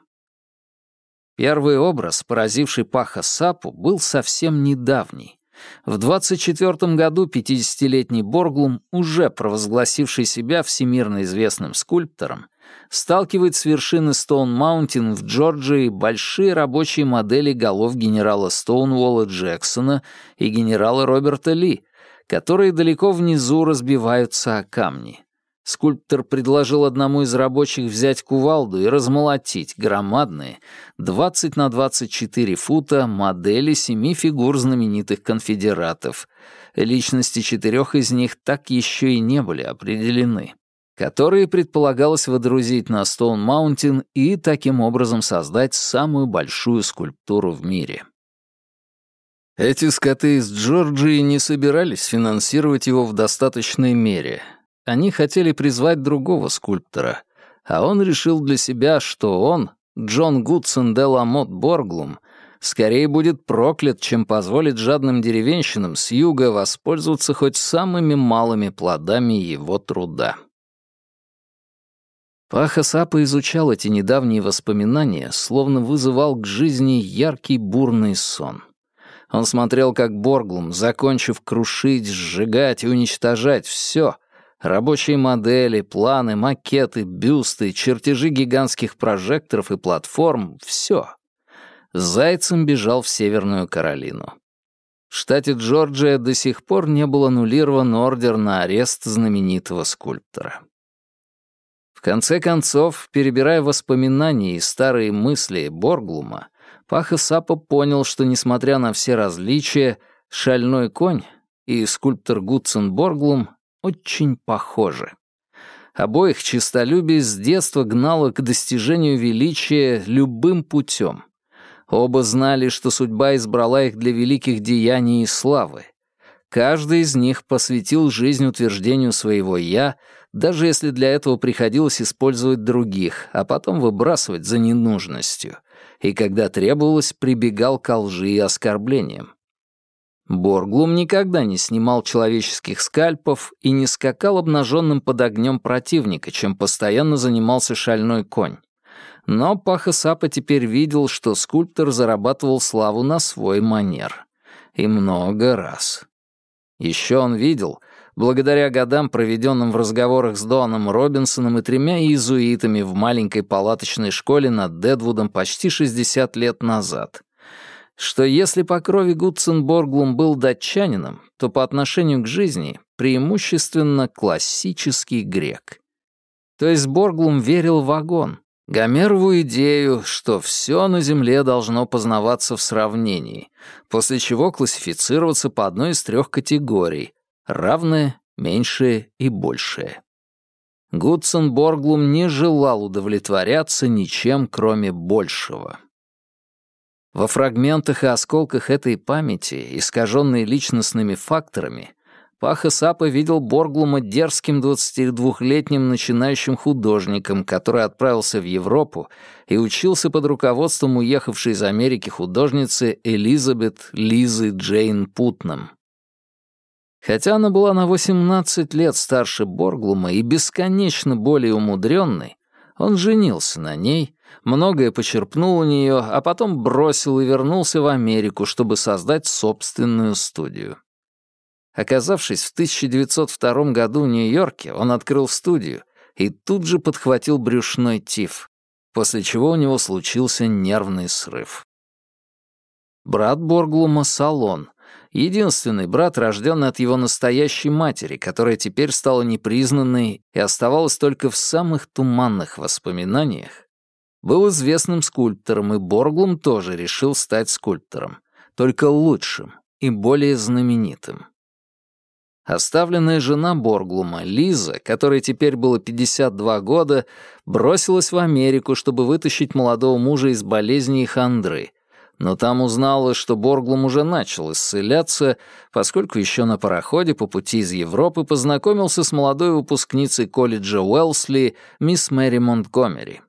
Первый образ, поразивший Паха Сапу, был совсем недавний. В 24 году 50-летний Борглум, уже провозгласивший себя всемирно известным скульптором, сталкивает с вершины Стоун-Маунтин в Джорджии большие рабочие модели голов генерала Стоунволла Джексона и генерала Роберта Ли, которые далеко внизу разбиваются о камни. Скульптор предложил одному из рабочих взять кувалду и размолотить громадные 20 на 24 фута модели семи фигур знаменитых конфедератов. Личности четырех из них так еще и не были определены которые предполагалось водрузить на Стоун-Маунтин и таким образом создать самую большую скульптуру в мире. Эти скоты из Джорджии не собирались финансировать его в достаточной мере. Они хотели призвать другого скульптора, а он решил для себя, что он, Джон Гудсон де Ламот Борглум, скорее будет проклят, чем позволит жадным деревенщинам с юга воспользоваться хоть самыми малыми плодами его труда. Паха Сапа изучал эти недавние воспоминания, словно вызывал к жизни яркий бурный сон. Он смотрел, как Борглум, закончив крушить, сжигать и уничтожать все — рабочие модели, планы, макеты, бюсты, чертежи гигантских прожекторов и платформ — все. Зайцем бежал в Северную Каролину. В штате Джорджия до сих пор не был аннулирован ордер на арест знаменитого скульптора. В конце концов, перебирая воспоминания и старые мысли Борглума, Паха Сапа понял, что, несмотря на все различия, «Шальной конь» и скульптор Гудсон Борглум очень похожи. Обоих честолюбие с детства гнало к достижению величия любым путем. Оба знали, что судьба избрала их для великих деяний и славы. Каждый из них посвятил жизнь утверждению своего «я», даже если для этого приходилось использовать других, а потом выбрасывать за ненужностью, и когда требовалось, прибегал к лжи и оскорблениям. Борглум никогда не снимал человеческих скальпов и не скакал обнаженным под огнем противника, чем постоянно занимался шальной конь. Но Паха Сапа теперь видел, что скульптор зарабатывал славу на свой манер. И много раз. Еще он видел, благодаря годам, проведенным в разговорах с Доном Робинсоном и тремя иезуитами в маленькой палаточной школе над Дедвудом почти 60 лет назад, что если по крови Гудсон Борглум был датчанином, то по отношению к жизни преимущественно классический грек. То есть Борглум верил в огонь, Гомерову идею, что все на Земле должно познаваться в сравнении, после чего классифицироваться по одной из трех категорий равное, меньшее и большее. Гудсон Борглум не желал удовлетворяться ничем, кроме большего. Во фрагментах и осколках этой памяти, искаженной личностными факторами, Паха Сапа видел Борглума дерзким 22-летним начинающим художником, который отправился в Европу и учился под руководством уехавшей из Америки художницы Элизабет Лизы Джейн Путнам. Хотя она была на 18 лет старше Борглума и бесконечно более умудренной, он женился на ней, многое почерпнул у нее, а потом бросил и вернулся в Америку, чтобы создать собственную студию. Оказавшись в 1902 году в Нью-Йорке, он открыл студию и тут же подхватил брюшной тиф, после чего у него случился нервный срыв. Брат Борглума — Салон — единственный брат, рожденный от его настоящей матери, которая теперь стала непризнанной и оставалась только в самых туманных воспоминаниях, был известным скульптором, и Борглум тоже решил стать скульптором, только лучшим и более знаменитым. Оставленная жена Борглума, Лиза, которой теперь было 52 года, бросилась в Америку, чтобы вытащить молодого мужа из болезни и хандры, но там узнала, что Борглум уже начал исцеляться, поскольку еще на пароходе по пути из Европы познакомился с молодой выпускницей колледжа Уэлсли, мисс Мэри Монтгомери.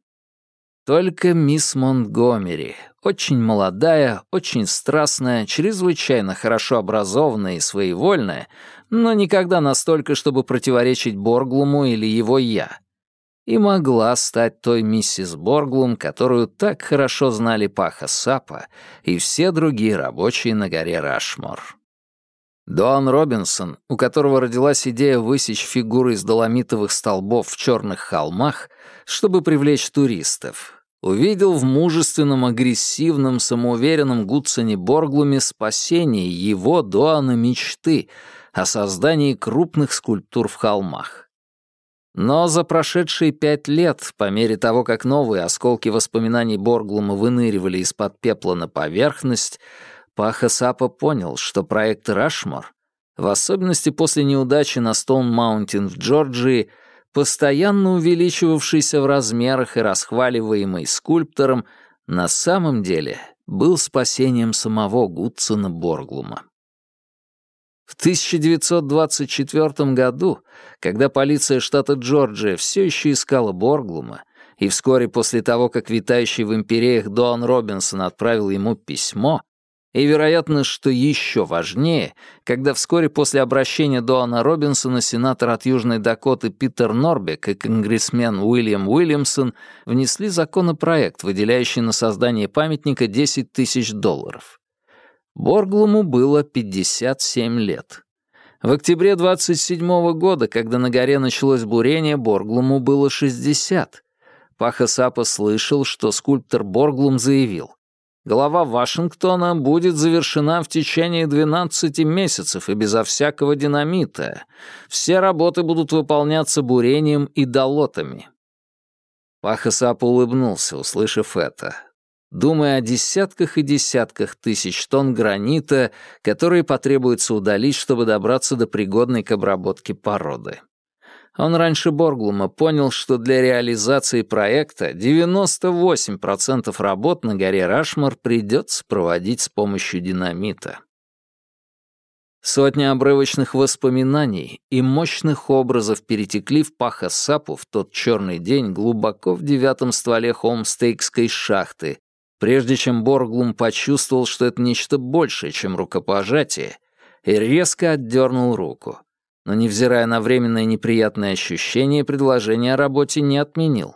Только мисс Монтгомери, очень молодая, очень страстная, чрезвычайно хорошо образованная и своевольная, но никогда настолько, чтобы противоречить Борглуму или его «я», и могла стать той миссис Борглум, которую так хорошо знали Паха Сапа и все другие рабочие на горе Рашмор. Доан Робинсон, у которого родилась идея высечь фигуры из доломитовых столбов в черных холмах, чтобы привлечь туристов, увидел в мужественном, агрессивном, самоуверенном Гудсоне Борглуме спасение его, Доана, мечты о создании крупных скульптур в холмах. Но за прошедшие пять лет, по мере того, как новые осколки воспоминаний Борглума выныривали из-под пепла на поверхность, Паха Сапа понял, что проект «Рашмор», в особенности после неудачи на Стоун-Маунтин в Джорджии, постоянно увеличивавшийся в размерах и расхваливаемый скульптором, на самом деле был спасением самого Гудсона Борглума. В 1924 году, когда полиция штата Джорджия все еще искала Борглума, и вскоре после того, как витающий в империях Доан Робинсон отправил ему письмо, и, вероятно, что еще важнее, когда вскоре после обращения Доана Робинсона сенатор от Южной Дакоты Питер Норбек и конгрессмен Уильям Уильямсон внесли законопроект, выделяющий на создание памятника 10 тысяч долларов. Борглуму было 57 лет. В октябре 27 -го года, когда на горе началось бурение, Борглуму было 60. Паха Сапа слышал, что скульптор Борглум заявил, «Голова Вашингтона будет завершена в течение 12 месяцев и безо всякого динамита. Все работы будут выполняться бурением и долотами». Паха Сапа улыбнулся, услышав это думая о десятках и десятках тысяч тонн гранита, которые потребуется удалить, чтобы добраться до пригодной к обработке породы. Он раньше Борглума понял, что для реализации проекта 98% работ на горе Рашмар придется проводить с помощью динамита. Сотни обрывочных воспоминаний и мощных образов перетекли в Паха-Сапу в тот черный день глубоко в девятом стволе Холмстейкской шахты, прежде чем Борглум почувствовал, что это нечто большее, чем рукопожатие, и резко отдернул руку. Но, невзирая на временное неприятное ощущение, предложение о работе не отменил.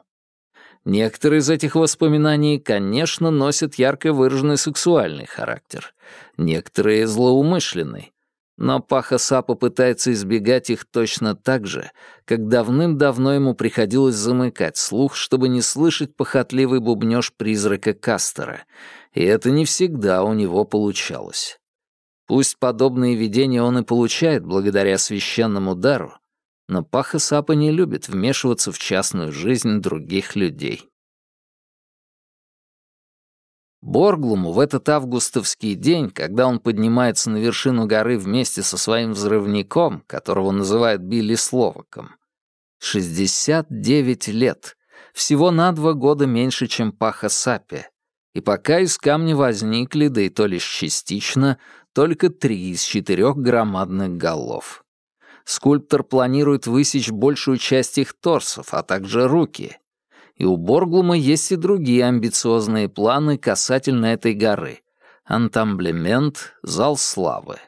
Некоторые из этих воспоминаний, конечно, носят ярко выраженный сексуальный характер, некоторые — злоумышленный, но Паха Сапа пытается избегать их точно так же, как давным-давно ему приходилось замыкать слух, чтобы не слышать похотливый бубнёж призрака Кастера, и это не всегда у него получалось. Пусть подобные видения он и получает благодаря священному дару, но Паха Сапа не любит вмешиваться в частную жизнь других людей. Борглуму в этот августовский день, когда он поднимается на вершину горы вместе со своим взрывником, которого называют Билли Словаком, 69 лет, всего на два года меньше, чем Паха Сапе. И пока из камня возникли, да и то лишь частично, только три из четырех громадных голов. Скульптор планирует высечь большую часть их торсов, а также руки, и у Борглума есть и другие амбициозные планы касательно этой горы. Антамблемент, Зал Славы.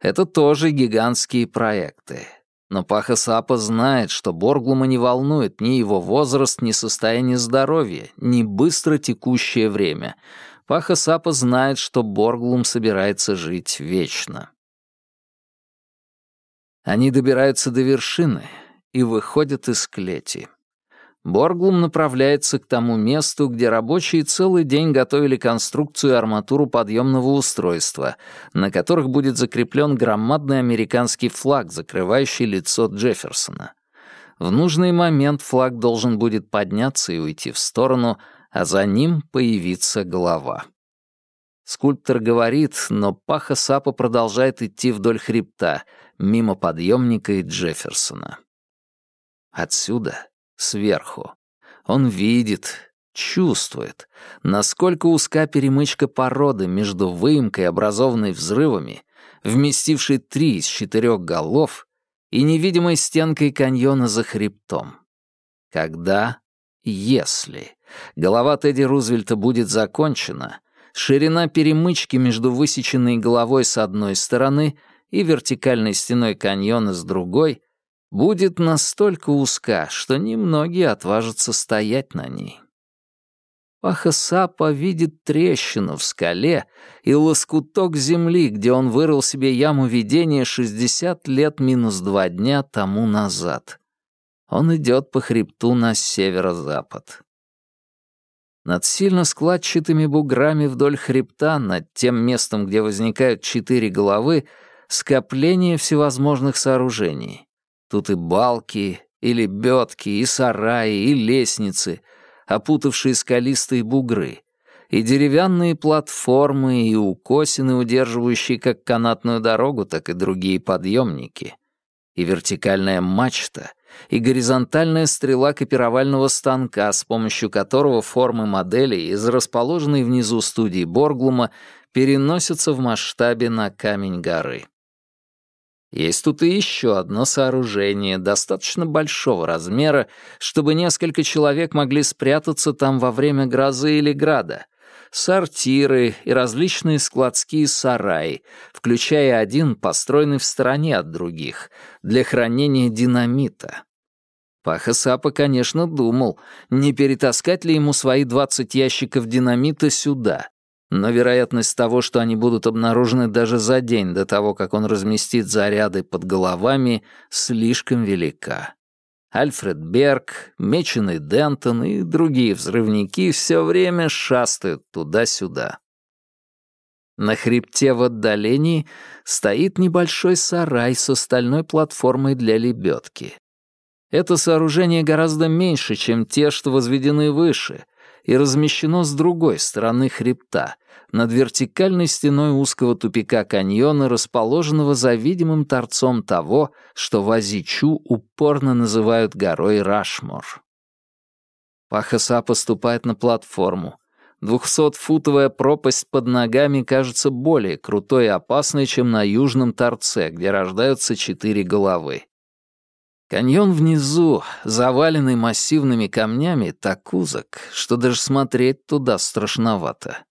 Это тоже гигантские проекты. Но Паха Сапа знает, что Борглума не волнует ни его возраст, ни состояние здоровья, ни быстро текущее время. Паха Сапа знает, что Борглум собирается жить вечно. Они добираются до вершины и выходят из клети. Борглум направляется к тому месту, где рабочие целый день готовили конструкцию и арматуру подъемного устройства, на которых будет закреплен громадный американский флаг, закрывающий лицо Джефферсона. В нужный момент флаг должен будет подняться и уйти в сторону, а за ним появится голова. Скульптор говорит, но паха Сапа продолжает идти вдоль хребта, мимо подъемника и Джефферсона. Отсюда Сверху. Он видит, чувствует, насколько узка перемычка породы между выемкой, образованной взрывами, вместившей три из четырех голов, и невидимой стенкой каньона за хребтом. Когда, если голова Тедди Рузвельта будет закончена, ширина перемычки между высеченной головой с одной стороны и вертикальной стеной каньона с другой будет настолько узка, что немногие отважатся стоять на ней. Пахасапа видит трещину в скале и лоскуток земли, где он вырыл себе яму видения 60 лет минус два дня тому назад. Он идет по хребту на северо-запад. Над сильно складчатыми буграми вдоль хребта, над тем местом, где возникают четыре головы, скопление всевозможных сооружений. Тут и балки, и лебедки, и сараи, и лестницы, опутавшие скалистые бугры, и деревянные платформы, и укосины, удерживающие как канатную дорогу, так и другие подъемники, и вертикальная мачта, и горизонтальная стрела копировального станка, с помощью которого формы моделей из расположенной внизу студии Борглума переносятся в масштабе на камень горы. Есть тут и еще одно сооружение, достаточно большого размера, чтобы несколько человек могли спрятаться там во время грозы или града. Сортиры и различные складские сараи, включая один, построенный в стороне от других, для хранения динамита. Паха Сапа, конечно, думал, не перетаскать ли ему свои 20 ящиков динамита сюда, но вероятность того, что они будут обнаружены даже за день до того, как он разместит заряды под головами, слишком велика. Альфред Берг, Меченый Дентон и другие взрывники все время шастают туда-сюда. На хребте в отдалении стоит небольшой сарай с остальной платформой для лебедки. Это сооружение гораздо меньше, чем те, что возведены выше — и размещено с другой стороны хребта, над вертикальной стеной узкого тупика каньона, расположенного за видимым торцом того, что в Азичу упорно называют горой Рашмор. Пахаса поступает на платформу. Двухсотфутовая пропасть под ногами кажется более крутой и опасной, чем на южном торце, где рождаются четыре головы. Каньон внизу, заваленный массивными камнями, так узок, что даже смотреть туда страшновато.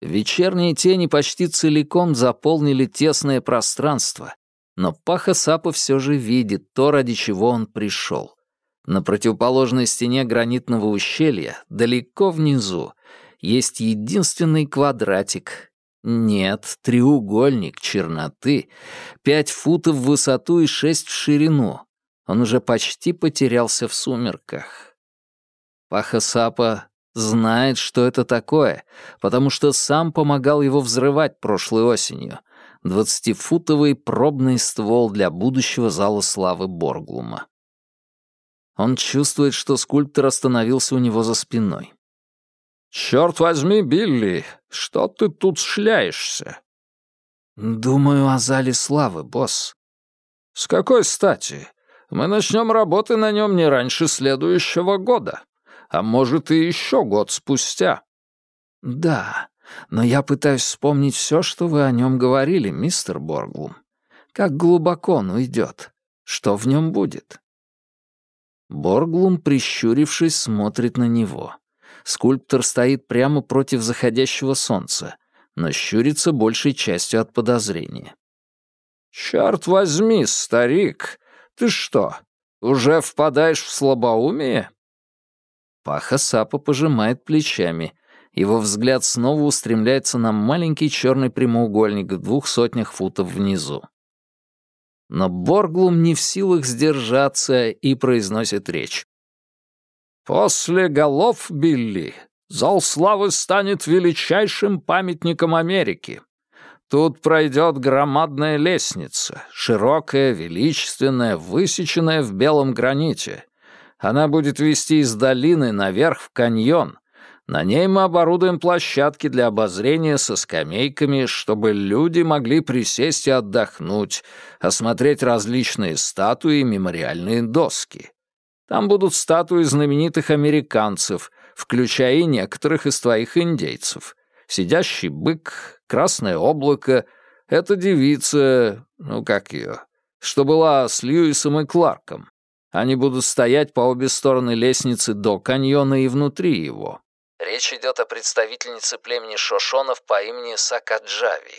Вечерние тени почти целиком заполнили тесное пространство, но Паха Сапа все же видит то, ради чего он пришел. На противоположной стене гранитного ущелья, далеко внизу, есть единственный квадратик. Нет, треугольник черноты, пять футов в высоту и шесть в ширину, он уже почти потерялся в сумерках. Паха знает, что это такое, потому что сам помогал его взрывать прошлой осенью. Двадцатифутовый пробный ствол для будущего зала славы Борглума. Он чувствует, что скульптор остановился у него за спиной. «Черт возьми, Билли, что ты тут шляешься?» «Думаю о зале славы, босс». «С какой стати? Мы начнем работы на нем не раньше следующего года, а может и еще год спустя». «Да, но я пытаюсь вспомнить все, что вы о нем говорили, мистер Борглум. Как глубоко он уйдет? Что в нем будет?» Борглум, прищурившись, смотрит на него. Скульптор стоит прямо против заходящего солнца, но щурится большей частью от подозрения. «Черт возьми, старик, ты что, уже впадаешь в слабоумие?» Паха Сапа пожимает плечами. Его взгляд снова устремляется на маленький черный прямоугольник в двух сотнях футов внизу. Но Борглум не в силах сдержаться и произносит речь. «После голов, Билли, зал славы станет величайшим памятником Америки. Тут пройдет громадная лестница, широкая, величественная, высеченная в белом граните. Она будет вести из долины наверх в каньон. На ней мы оборудуем площадки для обозрения со скамейками, чтобы люди могли присесть и отдохнуть, осмотреть различные статуи и мемориальные доски. Там будут статуи знаменитых американцев, включая и некоторых из твоих индейцев. Сидящий бык, красное облако — это девица, ну как ее, что была с Льюисом и Кларком. Они будут стоять по обе стороны лестницы до каньона и внутри его. Речь идет о представительнице племени Шошонов по имени Сакаджави.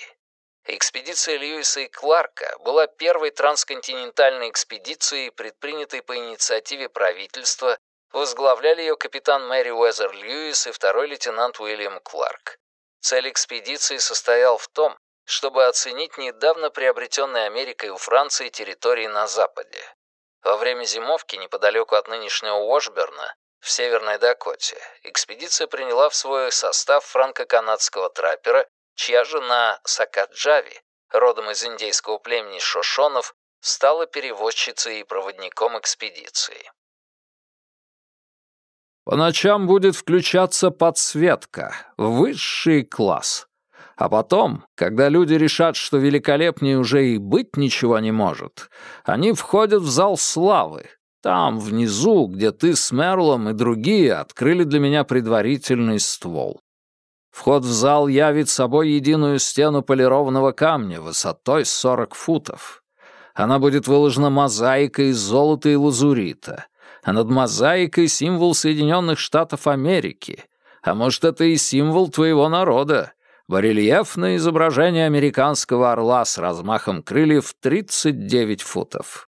Экспедиция Льюиса и Кларка была первой трансконтинентальной экспедицией, предпринятой по инициативе правительства, возглавляли ее капитан Мэри Уэзер Льюис и второй лейтенант Уильям Кларк. Цель экспедиции состоял в том, чтобы оценить недавно приобретенные Америкой у Франции территории на Западе. Во время зимовки неподалеку от нынешнего Уошберна, в Северной Дакоте, экспедиция приняла в свой состав франко-канадского траппера чья жена Сакаджави, родом из индейского племени Шошонов, стала перевозчицей и проводником экспедиции. По ночам будет включаться подсветка, высший класс. А потом, когда люди решат, что великолепнее уже и быть ничего не может, они входят в зал славы. Там, внизу, где ты с Мерлом и другие открыли для меня предварительный ствол. Вход в зал явит собой единую стену полированного камня высотой 40 футов. Она будет выложена мозаикой из золота и лазурита, а над мозаикой символ Соединенных Штатов Америки. А может, это и символ твоего народа, барельефное изображение американского орла с размахом крыльев 39 футов.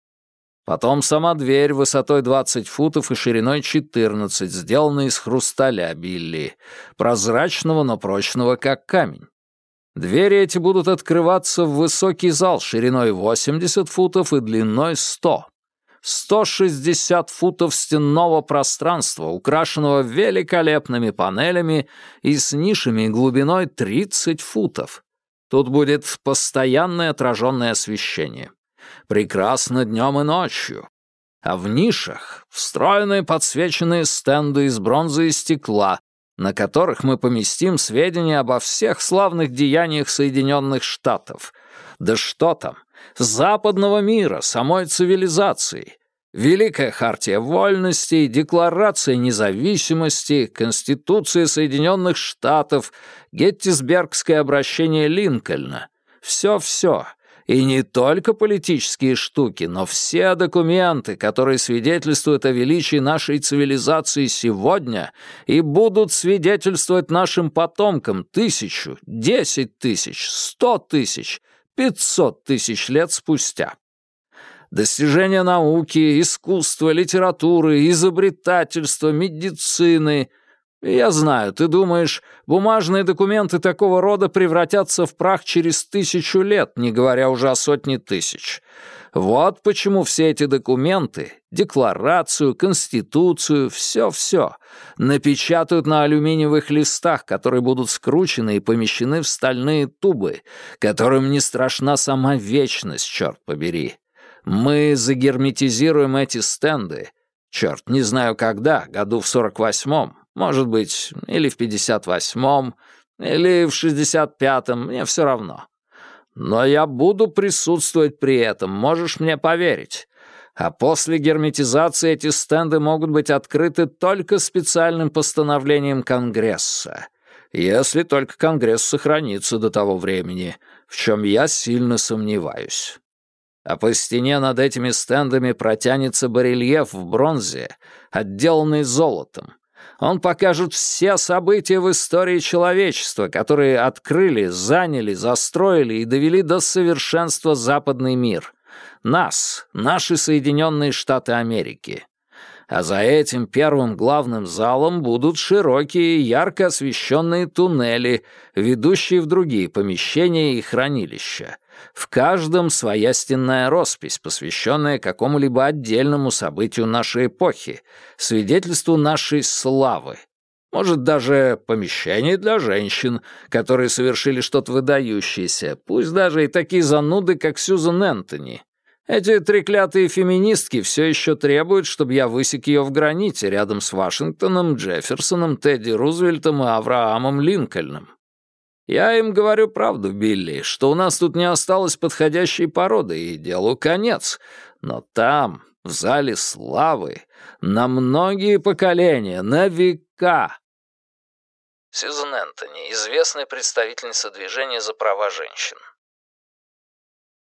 Потом сама дверь высотой 20 футов и шириной 14, сделанная из хрусталя Билли, прозрачного, но прочного, как камень. Двери эти будут открываться в высокий зал шириной 80 футов и длиной 100. 160 футов стенного пространства, украшенного великолепными панелями и с нишами глубиной 30 футов. Тут будет постоянное отраженное освещение прекрасно днем и ночью. А в нишах встроенные подсвеченные стенды из бронзы и стекла, на которых мы поместим сведения обо всех славных деяниях Соединенных Штатов. Да что там, западного мира, самой цивилизации. Великая хартия вольностей, Декларация независимости, Конституция Соединенных Штатов, Геттисбергское обращение Линкольна. Все-все — и не только политические штуки, но все документы, которые свидетельствуют о величии нашей цивилизации сегодня и будут свидетельствовать нашим потомкам тысячу, десять тысяч, сто тысяч, пятьсот тысяч лет спустя. Достижения науки, искусства, литературы, изобретательства, медицины — «Я знаю, ты думаешь, бумажные документы такого рода превратятся в прах через тысячу лет, не говоря уже о сотне тысяч. Вот почему все эти документы, декларацию, конституцию, все-все, напечатают на алюминиевых листах, которые будут скручены и помещены в стальные тубы, которым не страшна сама вечность, черт побери. Мы загерметизируем эти стенды, черт, не знаю когда, году в сорок восьмом, может быть, или в 58-м, или в 65-м, мне все равно. Но я буду присутствовать при этом, можешь мне поверить. А после герметизации эти стенды могут быть открыты только специальным постановлением Конгресса. Если только Конгресс сохранится до того времени, в чем я сильно сомневаюсь. А по стене над этими стендами протянется барельеф в бронзе, отделанный золотом. Он покажет все события в истории человечества, которые открыли, заняли, застроили и довели до совершенства западный мир. Нас, наши Соединенные Штаты Америки. А за этим первым главным залом будут широкие, ярко освещенные туннели, ведущие в другие помещения и хранилища. В каждом своя стенная роспись, посвященная какому-либо отдельному событию нашей эпохи, свидетельству нашей славы. Может, даже помещение для женщин, которые совершили что-то выдающееся, пусть даже и такие зануды, как Сьюзан Энтони. Эти треклятые феминистки все еще требуют, чтобы я высек ее в граните рядом с Вашингтоном, Джефферсоном, Тедди Рузвельтом и Авраамом Линкольном. Я им говорю правду, Билли, что у нас тут не осталось подходящей породы, и делу конец. Но там, в зале славы, на многие поколения, на века Сьюзен Энтони, известная представительница движения за права женщин.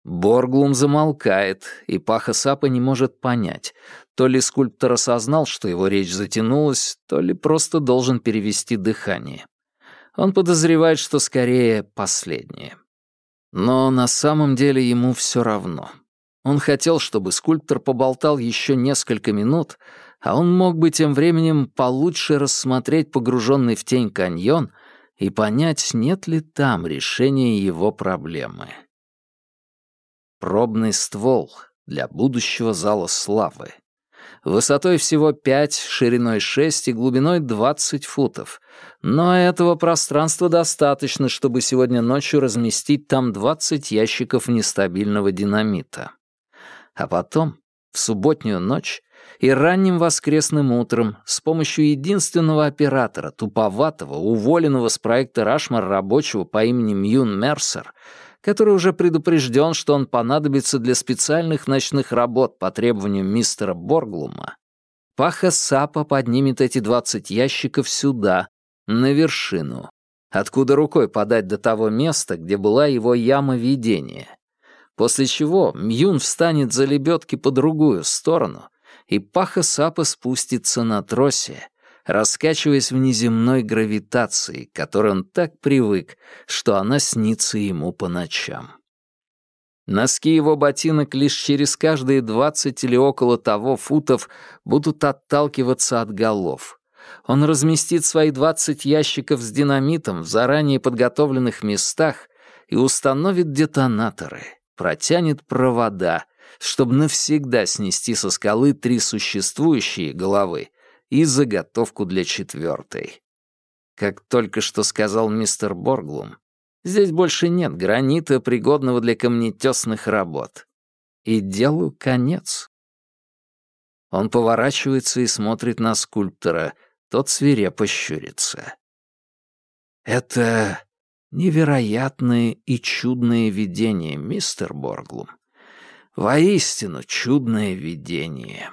Борглум замолкает, и Паха Сапа не может понять, то ли скульптор осознал, что его речь затянулась, то ли просто должен перевести дыхание. Он подозревает, что скорее последнее. Но на самом деле ему все равно. Он хотел, чтобы скульптор поболтал еще несколько минут, а он мог бы тем временем получше рассмотреть погруженный в тень каньон и понять, нет ли там решения его проблемы. Пробный ствол для будущего зала славы. Высотой всего 5, шириной 6 и глубиной 20 футов. Но этого пространства достаточно, чтобы сегодня ночью разместить там 20 ящиков нестабильного динамита. А потом, в субботнюю ночь и ранним воскресным утром, с помощью единственного оператора, туповатого, уволенного с проекта «Рашмар» рабочего по имени Мьюн Мерсер, который уже предупрежден, что он понадобится для специальных ночных работ по требованию мистера Борглума, Паха Сапа поднимет эти двадцать ящиков сюда, на вершину, откуда рукой подать до того места, где была его яма видения. После чего Мьюн встанет за лебедки по другую сторону, и Паха Сапа спустится на тросе, раскачиваясь в неземной гравитации, к которой он так привык, что она снится ему по ночам. Носки его ботинок лишь через каждые двадцать или около того футов будут отталкиваться от голов. Он разместит свои двадцать ящиков с динамитом в заранее подготовленных местах и установит детонаторы, протянет провода, чтобы навсегда снести со скалы три существующие головы и заготовку для четвертой. Как только что сказал мистер Борглум, здесь больше нет гранита, пригодного для камнетесных работ. И делу конец. Он поворачивается и смотрит на скульптора, тот свирепо щурится. Это невероятное и чудное видение, мистер Борглум. Воистину чудное видение.